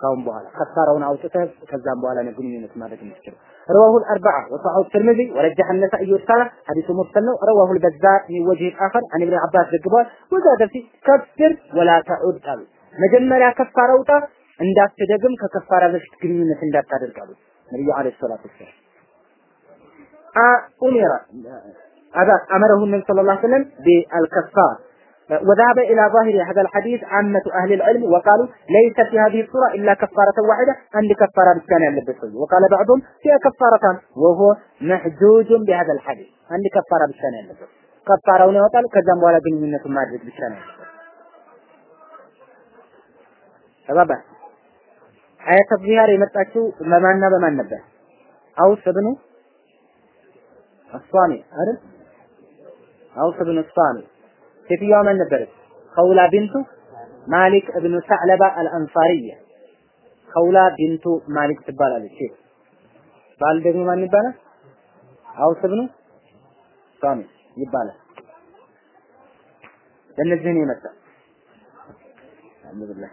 ካሁን በኋላ ከፋራውን አውጥተህ ከዛም በኋላ ነው ግንኙነት ማድረግ የምትችለው። رواه الأربعة وصححه الترمذي ورجح النسائي والسلف حديث مرسل رواه البزار من وجه آخر عن ابن عباس ذكبال وزاد في كفر ولا تعود قال መጀመሪያ ከፋራ ውጣ እንዳትደግም ከከፋራ በፊት ግንኙነት እንዳታደርግ አሉ ነብዩ አለይሂ ሰላቱ ወሰላም أمر أمره النبي صلى الله عليه وسلم بالكفار وذهب إلى ظاهر هذا الحديث عامة أهل العلم وقالوا ليس في هذه الصورة إلا كفارة واحدة عند كفارة بالثانية اللبسية وقال بعضهم فيها كفارتان وهو محجوج بهذا الحديث عند كفارة بالثانية اللبسية كفارة ونوطل كذا ولا بنينة ما أدرك بالثانية تبابا آية الظهار يمتعشو بمعنى بمعنى نبه أوس بن الصامي አይደል አውስ ብን الصامي ሴትዮዋ ማን ነበረች ከውላ ቢንቱ ማሊክ እብኑ ሰዕለባ አልአንሳሪያ ከውላ ቢንቱ ማሊክ ትባላለች ሴት ባል ደግሞ ማን ይባላል አውስ ብኑ ሳሚ ይባላል በእነዚህ ነው የመጣ አልሐምዱሊላህ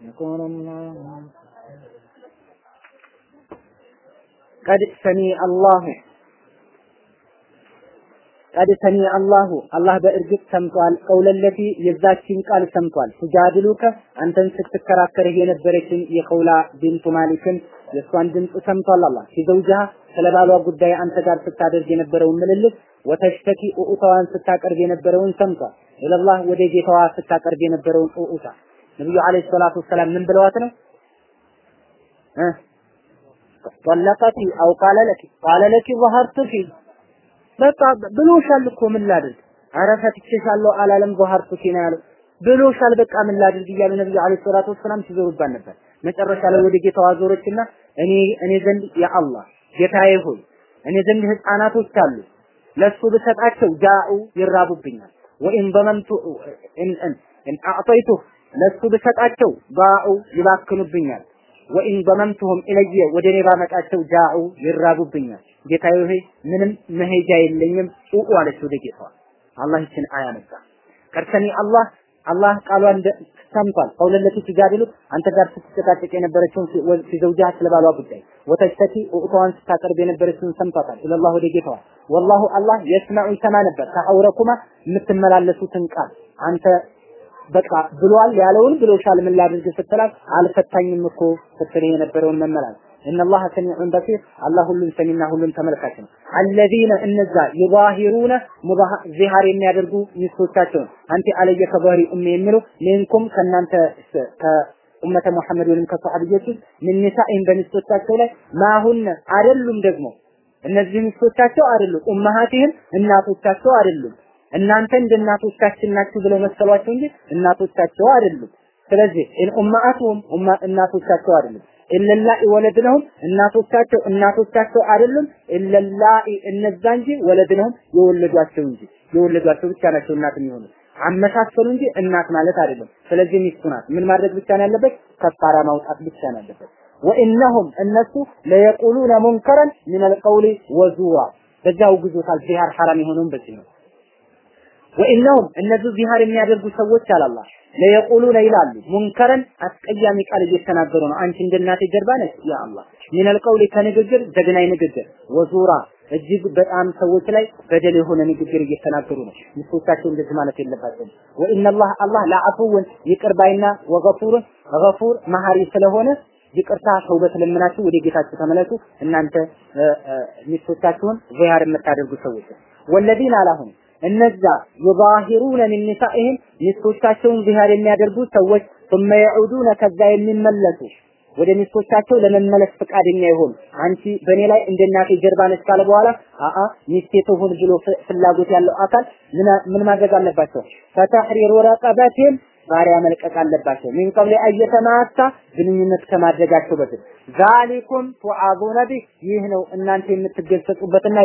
يكون الله ቀድ ሰሚ አላሁ ቀድ ሰሚ አላሁ አላህ በእርግጥ ሰምቷል። ቀውለለቲ የዛችን ቃል ሰምቷል። ቱጃድሉከ አንተን ስትከራከርህ የነበረችን የኸውላ ቢንቱ ማሊክን የእሷን ድምፅ ሰምቷል። አላህ ሲዘውጅሃ ስለ ባሏ ጉዳይ አንተ ጋር ስታደርግ የነበረውን ምልልስ ወተሽተኪ ኡኡታዋን ስታቀርብ የነበረውን ሰምቷል። ኢለላህ ወደ ጌታዋ ስታቀርብ የነበረውን ኡኡታ ነብዩ አለይሂ ሰላቱ ወሰላም ምን ብለዋት ነው እ ጠለቀቲ አው ቃለ ለኪ ቃለ ለኪ ظهرت في በቃ ብሎሻል እኮ ምን ላድርግ? ኧረ ፈትቼሻለሁ አላለም ጓሃር ሱኪና ያለው ብሎሻል በቃ ምን ላድርግ እያሉ ነብዩ አለይሂ ሰላቱ ወሰላም ሲዞሩባት ነበር። መጨረሻ ላይ ወደ ጌታዋ ዞረችና እኔ እኔ ዘንድ ያ አላህ ጌታዬ ሆይ እኔ ዘንድ ህፃናቶች አሉ ለሱ ብሰጣቸው ጃኡ ይራቡብኛል። ወኢን በመንቱ ኢን አዕጠይቱ ለሱ ብሰጣቸው ባኡ ይባክኑብኛል። ወኢን በመምቱሁም ኢለየ ወደ እኔ ባመጣቸው ጃኡ ይራቡብኛል። ጌታዬ ሆይ ምንም መሄጃ የለኝም። ኡኡ አለች ወደ አላህ ይችን አያ መጣ ቀርሰኒ አላህ አላህ ቃሏን ሰምቷል ቀውለለቲ ትጃድሉ አንተ ጋር ስትጨቃጨቅ የነበረችውን ሲዘውጃ ስለ ባሏ ጉዳይ። ወተሽተቲ ኡኡታዋን ስታቀርብ የነበረችውን ሰምቷታል። ኢለላህ ወደ ጌታዋ ወላሁ አላህ የስመዑ ይሰማ ነበር። ተሐውረኩማ የምትመላለሱትን ቃል አንተ በቃ ብሏል ያለውን ብሎሻል። ምን ላድርግ ስትላት አልፈታኝም እኮ ስትል የነበረውን መመላል እነላህ ሰሚዑን በሲር አላህ ሁሉን ሰሚና ሁሉን ተመልካች ነው። አለዚነ እነዛ ዩዛሂሩነ ዚሃር የሚያደርጉ ሚስቶቻቸውን أنت علي كظهر أم የሚሉ منكم ከእናንተ ከኡመተ ሙሐመድ ወይም ከሰሃቢዎች ውስጥ ምን በሚስቶቻቸው ላይ ما هن አይደሉም ደግሞ። እነዚህ ሚስቶቻቸው አይደሉም። أمهاتهم እናቶቻቸው አይደሉም። እናንተ እንደ እናቶቻችን ናችሁ ብለው መሰሏቸው እንጂ እናቶቻቸው አይደሉም። ስለዚህ إن እናቶቻቸው አይደሉም إلا اللائي ولدنهم እናቶቻቸው እናቶቻቸው አይደሉም ኢለላኢ እነዛ እንጂ ወለድነሁም የወለዷቸው እንጂ የወለዷቸው ብቻ ናቸው እናት የሚሆኑ አመሳሰሉ እንጂ እናት ማለት አይደለም። ስለዚህ ሚስቱ ናት። ምን ማድረግ ብቻ ነው ያለበት? ከፋራ ማውጣት ብቻ ነው ያለበት። ወኢነሁም እነሱ ለየቁሉነ ሙንከረን ሚነል ቀውሊ ወዙራ በዛው ግዞታል። ዚሃር ሐራም የሆነውን በዚህ ነው። ወኢነሁም እነዚህ ዚሃር የሚያደርጉ ሰዎች አላላ ለየቁሉነ ይላሉ ሙንከረን አስቀያሚ ቃል እየተናገሩ ነው። አንቺ እንደ እናቴ ጀርባ ነች ያ አላህ من القول ከንግግር ዘግናኝ ንግግር وزورا እጅግ በጣም ሰዎች ላይ በደል የሆነ ንግግር እየተናገሩ ነው። ሚስቶቻቸው እንደዚህ ማለት የለባቸውም። وإن الله አላህ لعفو ይቅር ባይና غفور መሐሪ ስለሆነ ይቅርታ ተውበት ለምናችሁ ወደ ጌታችሁ ተመለሱ። እናንተ ሚስቶቻችሁን ዚሃር የምታደርጉ ሰዎች والذين አላሁም እነዛ ዩዛሂሩነ ሚን ኒሳኢህም ሚስቶቻቸውን ዚያር የሚያደርጉ ሰዎች ثم يعودون ከዛ የሚመለሱ ወደ ሚስቶቻቸው ለመመለስ ፈቃደኛ ይሆኑ አንቺ በእኔ ላይ እንደ እናቴ ጀርባ ነች ካለ በኋላ አአ ሚስቴ ትሁን ብሎ ፍላጎት ያለው አካል ምን ማድረግ አለባቸው? ፈተሕሪሩ ረቀበትን ባሪያ መልቀቅ አለባቸው። ሚን ቀብሊ አየተማታ ግንኙነት ከማድረጋቸው በፊት ዛሊኩም ቱዓዙነ ቢህ ይህ ነው እናንተ የምትገሰጹበትና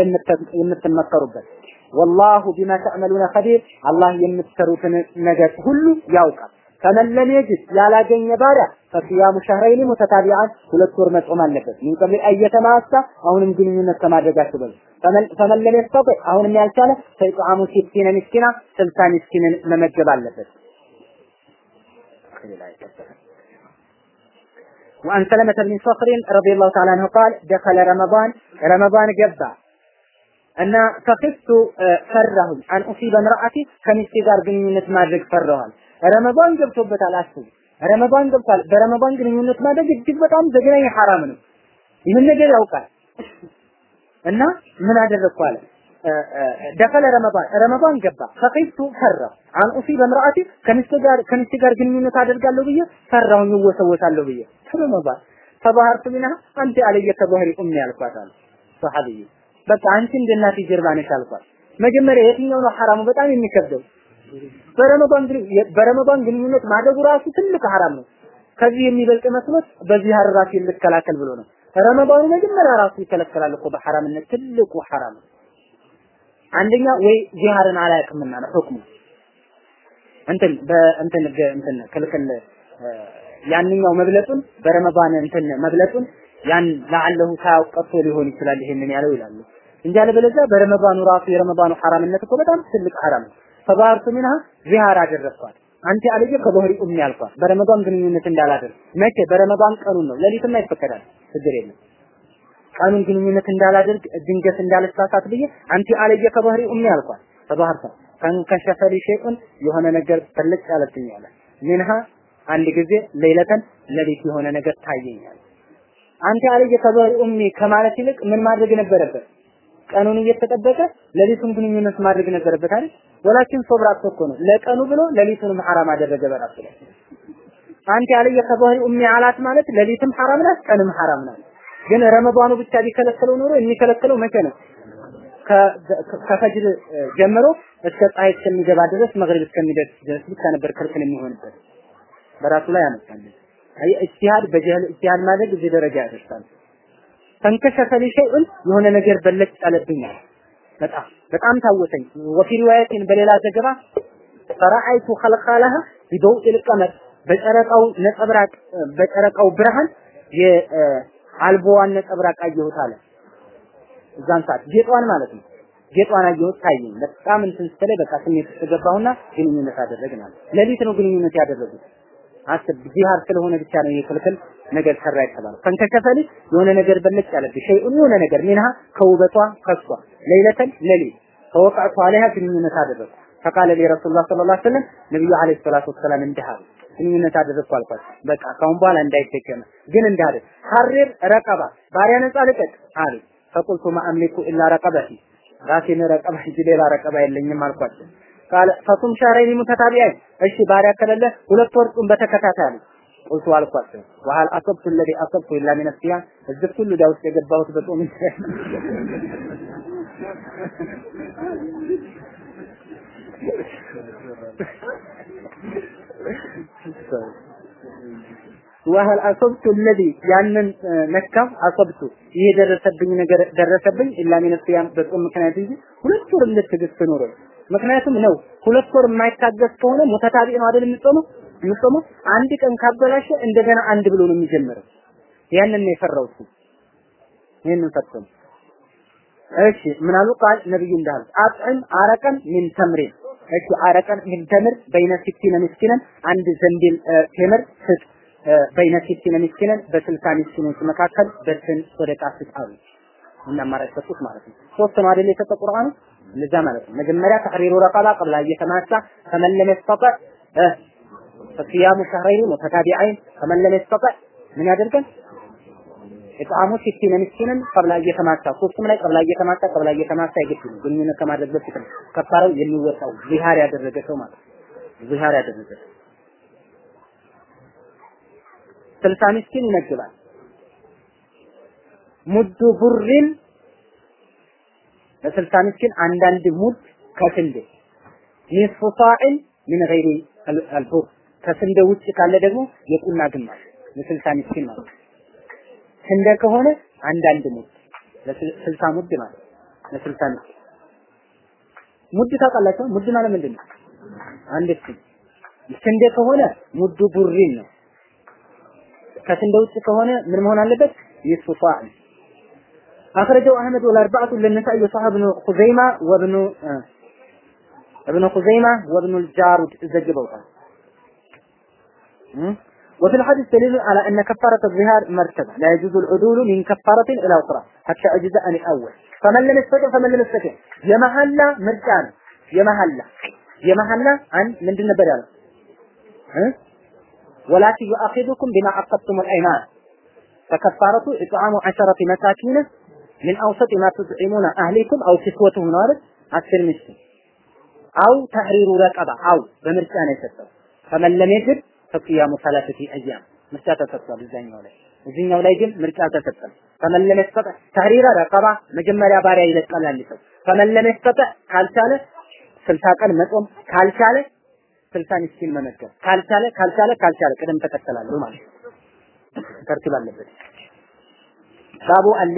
የምትመከሩበት። ወላሁ ቢማ ተዕመሉነ ኸቢር አላህ የምትሰሩትን ነገር ሁሉ ያውቃል። ፈመን ለም የጅድ ያላገኘ ባሪያ ፈሲያሙ ሸህረይኒ ሙተታቢዓን ሁለት ወር መጾም አለበት። ሚን ቀብሊ አየተማሳ አሁንም ግንኙነት ከማድረጋቸው በፊት ፈመን ለም የስተጢዕ አሁንም ያልቻለ ፈኢጥዓሙ ሲቲነ ምስኪና ስልሳ ምስኪንን መመገብ አለበት። وعن سلمة بن صخر رضي الله تعالى عنه قال دخل رمضان رمضان جبا እና ፈክቱ ፈራሁኝ አን ኡሲበ ምርአቲ ከሚስቴ ጋር ግንኙነት ማድረግ ፈራዋል። ረመዳን ገብቶበታል። አስቡ፣ ረመዳን ገብቷል። በረመዳን ግንኙነት ማድረግ እጅግ በጣም ዘግናኝ ሐራም ነው። ይህን ነገር ያውቃል እና ምን አደረግኩ አለ ደፈለ ረመዳን ረመዳን ገባ። ፈቂቱ ፈራሁ አን ኡሲበ ምርአቲ ከሚስቴ ጋር ከሚስቴ ጋር ግንኙነት አደርጋለሁ ብዬ ፈራሁኝ፣ እወሰወሳለሁ ብዬ ረመዳን ተባህርቱ ሚና አንተ አለየ ተባህሪ ኡም ያልኳታል ሰሐቢይ በቃ አንቺ እንደ እናቴ ጀርባ ነሽ አልኳት። መጀመሪያ የትኛው ነው ሐራሙ? በጣም የሚከብደው በረመዳን በረመዳን ግንኙነት ማድረጉ ራሱ ትልቅ ሐራም ነው። ከዚህ የሚበልጥ መስሎት በዚህ ራሱ ልከላከል ብሎ ነው። ረመዳኑ መጀመሪያ ራሱ ይከለከላል እኮ በሐራምነት ትልቁ ሐራም። ነው አንደኛ ወይ ዚሃርን አላውቅምና ነው ሁክሙ እንትን በእንትን እንትን ክልክል ያንኛው መብለጡን በረመዳን እንትን መብለጡን ያን ለዓለሁ ሳያውቅ ሊሆን ይችላል ይሄንን ያለው ይላሉ እንጂ አለበለዚያ በረመዳኑ ራሱ የረመዳኑ ሐራምነት እኮ በጣም ትልቅ ሐራም ነው። ፈባርቱ ሚንሃ ዚሃር አደረግኳት። አንተ አለየ ከበህሪ ኡሚ ያልኳት በረመዳን ግንኙነት እንዳላደርግ መቼ? በረመዳን ቀኑን ነው። ሌሊትም አይፈቀዳል ችግር የለም። ቀኑን ግንኙነት እንዳላደርግ ድንገት እንዳልሳሳት ብዬ አንቲ አለየ ከባህሪ ኡሚ አልኳት። ተባህርታ ከንከሸፈ ሊ ሸይኡን የሆነ ነገር ፍልጭ ያለብኛል ሚንሃ አንድ ጊዜ ሌለተን ሌሊት የሆነ ነገር ታየኛል። አንቲ አለየ ከባህሪ ኡሚ ከማለት ይልቅ ምን ማድረግ ነበረበት ቀኑን እየተጠበቀ ሌሊቱን ግንኙነት ማድረግ ነበረበት አይደል ወላችን ሶብራት እኮ ነው ለቀኑ ብሎ ሌሊቱንም ሐራም አደረገ በራሱ ላይ አንቲ አለየ ከባህሪ ኡሚ አላት ማለት ሌሊትም ሐራም ናት ቀንም ሐራም ናት ግን ረመዳኑ ብቻ ቢከለከለው ኖሮ የሚከለከለው መቼ ነው? ከፈጅር ጀምሮ እስከ ፀሐይ እስከሚገባ ድረስ መግሪብ እስከሚደርስ ድረስ ብቻ ነበር ክልክል የሚሆንበት በራሱ ላይ ያመጣል። አይ ኢጅቲሃድ በጀህል ኢጅቲሃድ ማድረግ እዚህ ደረጃ ያደርሳል። فانكشف لي شيء የሆነ ነገር በለጭ ጣለብኛል። በጣም በጣም ታወሰኝ። وفي رواية በሌላ ዘገባ فرأيت خلخالها بضوء القمر በጨረቃው ነጸብራቅ በጨረቃው ብርሃን የአልቦዋን ነጸብራቅ አየሁት አለ። እዛን ሰዓት ጌጧን ማለት ነው። ጌጧን አየሁት ታየኝ። በጣም እንትን ስትለኝ በቃ ስሜት ውስጥ ገባሁና ግንኙነት አደረግን አለ። ሌሊት ነው ግንኙነት ያደረጉት። አስብ ጂሃድ ስለሆነ ብቻ ነው የክልክል ነገር ሰራ የተባለው። فانكشف ل የሆነ ነገር በለጭ ያለብኝ شيء የሆነ ነገር منها ከውበቷ ከሷ ሌሊተን ሌሊት فوقعت عليها ግንኙነት አደረግኩ። فقال لي رسول الله صلى الله عليه وسلم ነብዩ عليه الصلاة والسلام እንዲህ አሉ። ግንኙነት አደረግኩ አልኳቸው። በቃ ካሁን በኋላ እንዳይደገም ግን እንዳለ ሐሪር ረቀባ ባሪያ ነፃ ልቀቅ አሉ። ፈቁልቱ ማአምሊኩ ኢላ ረቀበቲ ራሴን ረቀባ እንጂ ሌላ ረቀባ የለኝም አልኳቸው። ቃለ ፈሱም ሸህረይኒ ሙተታቢዐይን እሺ ባሪያ ከሌለ ሁለት ወር በተከታታይ አሉ። ቁልቱ አልኳቸው ወሀል አሰብቱ ለዚ አሰብቱ ኢላ ሲያም እዚህ ሁሉ ዳ ውስጥ የገባሁት በጾም ወህል አሰብቱ ለዚ ያንን ነካው አሰብቱ ይሄ ደረሰብኝ ነገር ደረሰብኝ ኢላ ሲያም በጾም ምክንያት እንጂ ሁለት ወር እንድትግስት ኖሮ ምክንያቱም ነው ሁለት ወር የማይታገስ ከሆነ ሙተታቢ ነው አይደል የምጾመው የምጾመው አንድ ቀን ካበላሸ እንደገና አንድ ብሎ ነው የሚጀምረው። ያንን ነው የፈራው እሱ ይሄንን ፈተም እሺ ምን አሉ ቃል ነብዩ እንዳሉ አጥዕም አረቀን ሚን ተምሪን። እሺ አረቀን ሚን ተምር በይነ ሲቲነ ምስኪነን አንድ ዘንቢል ቴምር ስጥ። በይነ ሲቲነ ምስኪነን በስልሳ ምስኪኖች መካከል በስን ሰደቃ ስጥ አሉ። እና አማራጭ ሰጡት ማለት ነው። ሶስት ነው አይደል የሰጠ ቁርአኑ? እንደዛ ማለት ነው። መጀመሪያ ተሕሪሩ ረቀባ ቀብላ እየተማሳ ከመን ለም ፈሲያሙ ሸህረይን ሙተታቢዐይን ከመን ለም የስተጠዕ ምን ያደርገን? ኢጥዓሙ ሲቲነ ምስኪንን ቀብላ እየተማሳ ሶስቱም ላይ ቀብላ እየተማሳ ቀብላ እየተማሳ ነው ግንኙነት ከማድረግ በፊት ነው። ከፋራው የሚወጣው ዚሃር ያደረገ ሰው ማለት ዚሃር ያደረገ ስልሳ ምስኪን ይመግባል። مد بر ለስልሳ ምስኪን አንዳንድ ሙድ ከስንዴ። نصف صاع من غير البر ከስንዴ ውጭ ካለ ደግሞ የቁና ግማሽ ለስልሳ ምስኪን ማለት ስንዴ ከሆነ አንዳንድ ሙድ ለስልሳ ሙድ ማለት ለስልሳ ምስኪን ሙድ ታውቃላችሁ? ሙድ ማለት ምንድን ነው? አንድ ስንዴ ከሆነ ሙዱ ቡሪን ነው። ከስንዴ ውጭ ከሆነ ምን መሆን አለበት? ኒስፉ ሳዕን أخرجه أحمد والأربعة للنسائي وصححه ابن خزيمة وابن آه ابن خزيمة وابن الجارود زجبوها وفي الحديث دليل على أن كفارة الظهار مرتبة لا يجوز العدول من كفارة إلى أخرى حتى أجزاء الأول فمن لم يستطع فمن لم يستطع يمهلا مرجان يمهلا يمهلا عن من دون بدل ولكن يؤاخذكم بما عقدتم الأيمان فكفارة إطعام عشرة مساكين من أوسط ما تطعمون أهليكم أو كسوتهم نار عشر مسكين أو تحرير رقبة أو بمرجان يسطر فمن لم يجد ፈቅያሙ ሰላሰቲ አያም ምርጫ ተሰጥቷል እዛኛው ላይ። እዚህኛው ላይ ግን ምርጫ አልተሰጠም። ፈመን ለም የስተጠዕ ረቀባ መጀመሪያ ባሪያ ይለቃል አንድ ፈመን ለም ካልቻለ ስልሳ ቀን መጾም ካልቻለ ስልሳ ምስኪን መመገብ ካልቻለ ካልቻለ ካልቻለ ቅደም ተከተላለሁ ማለት ተርቲብ አለበት። ባቡ አለ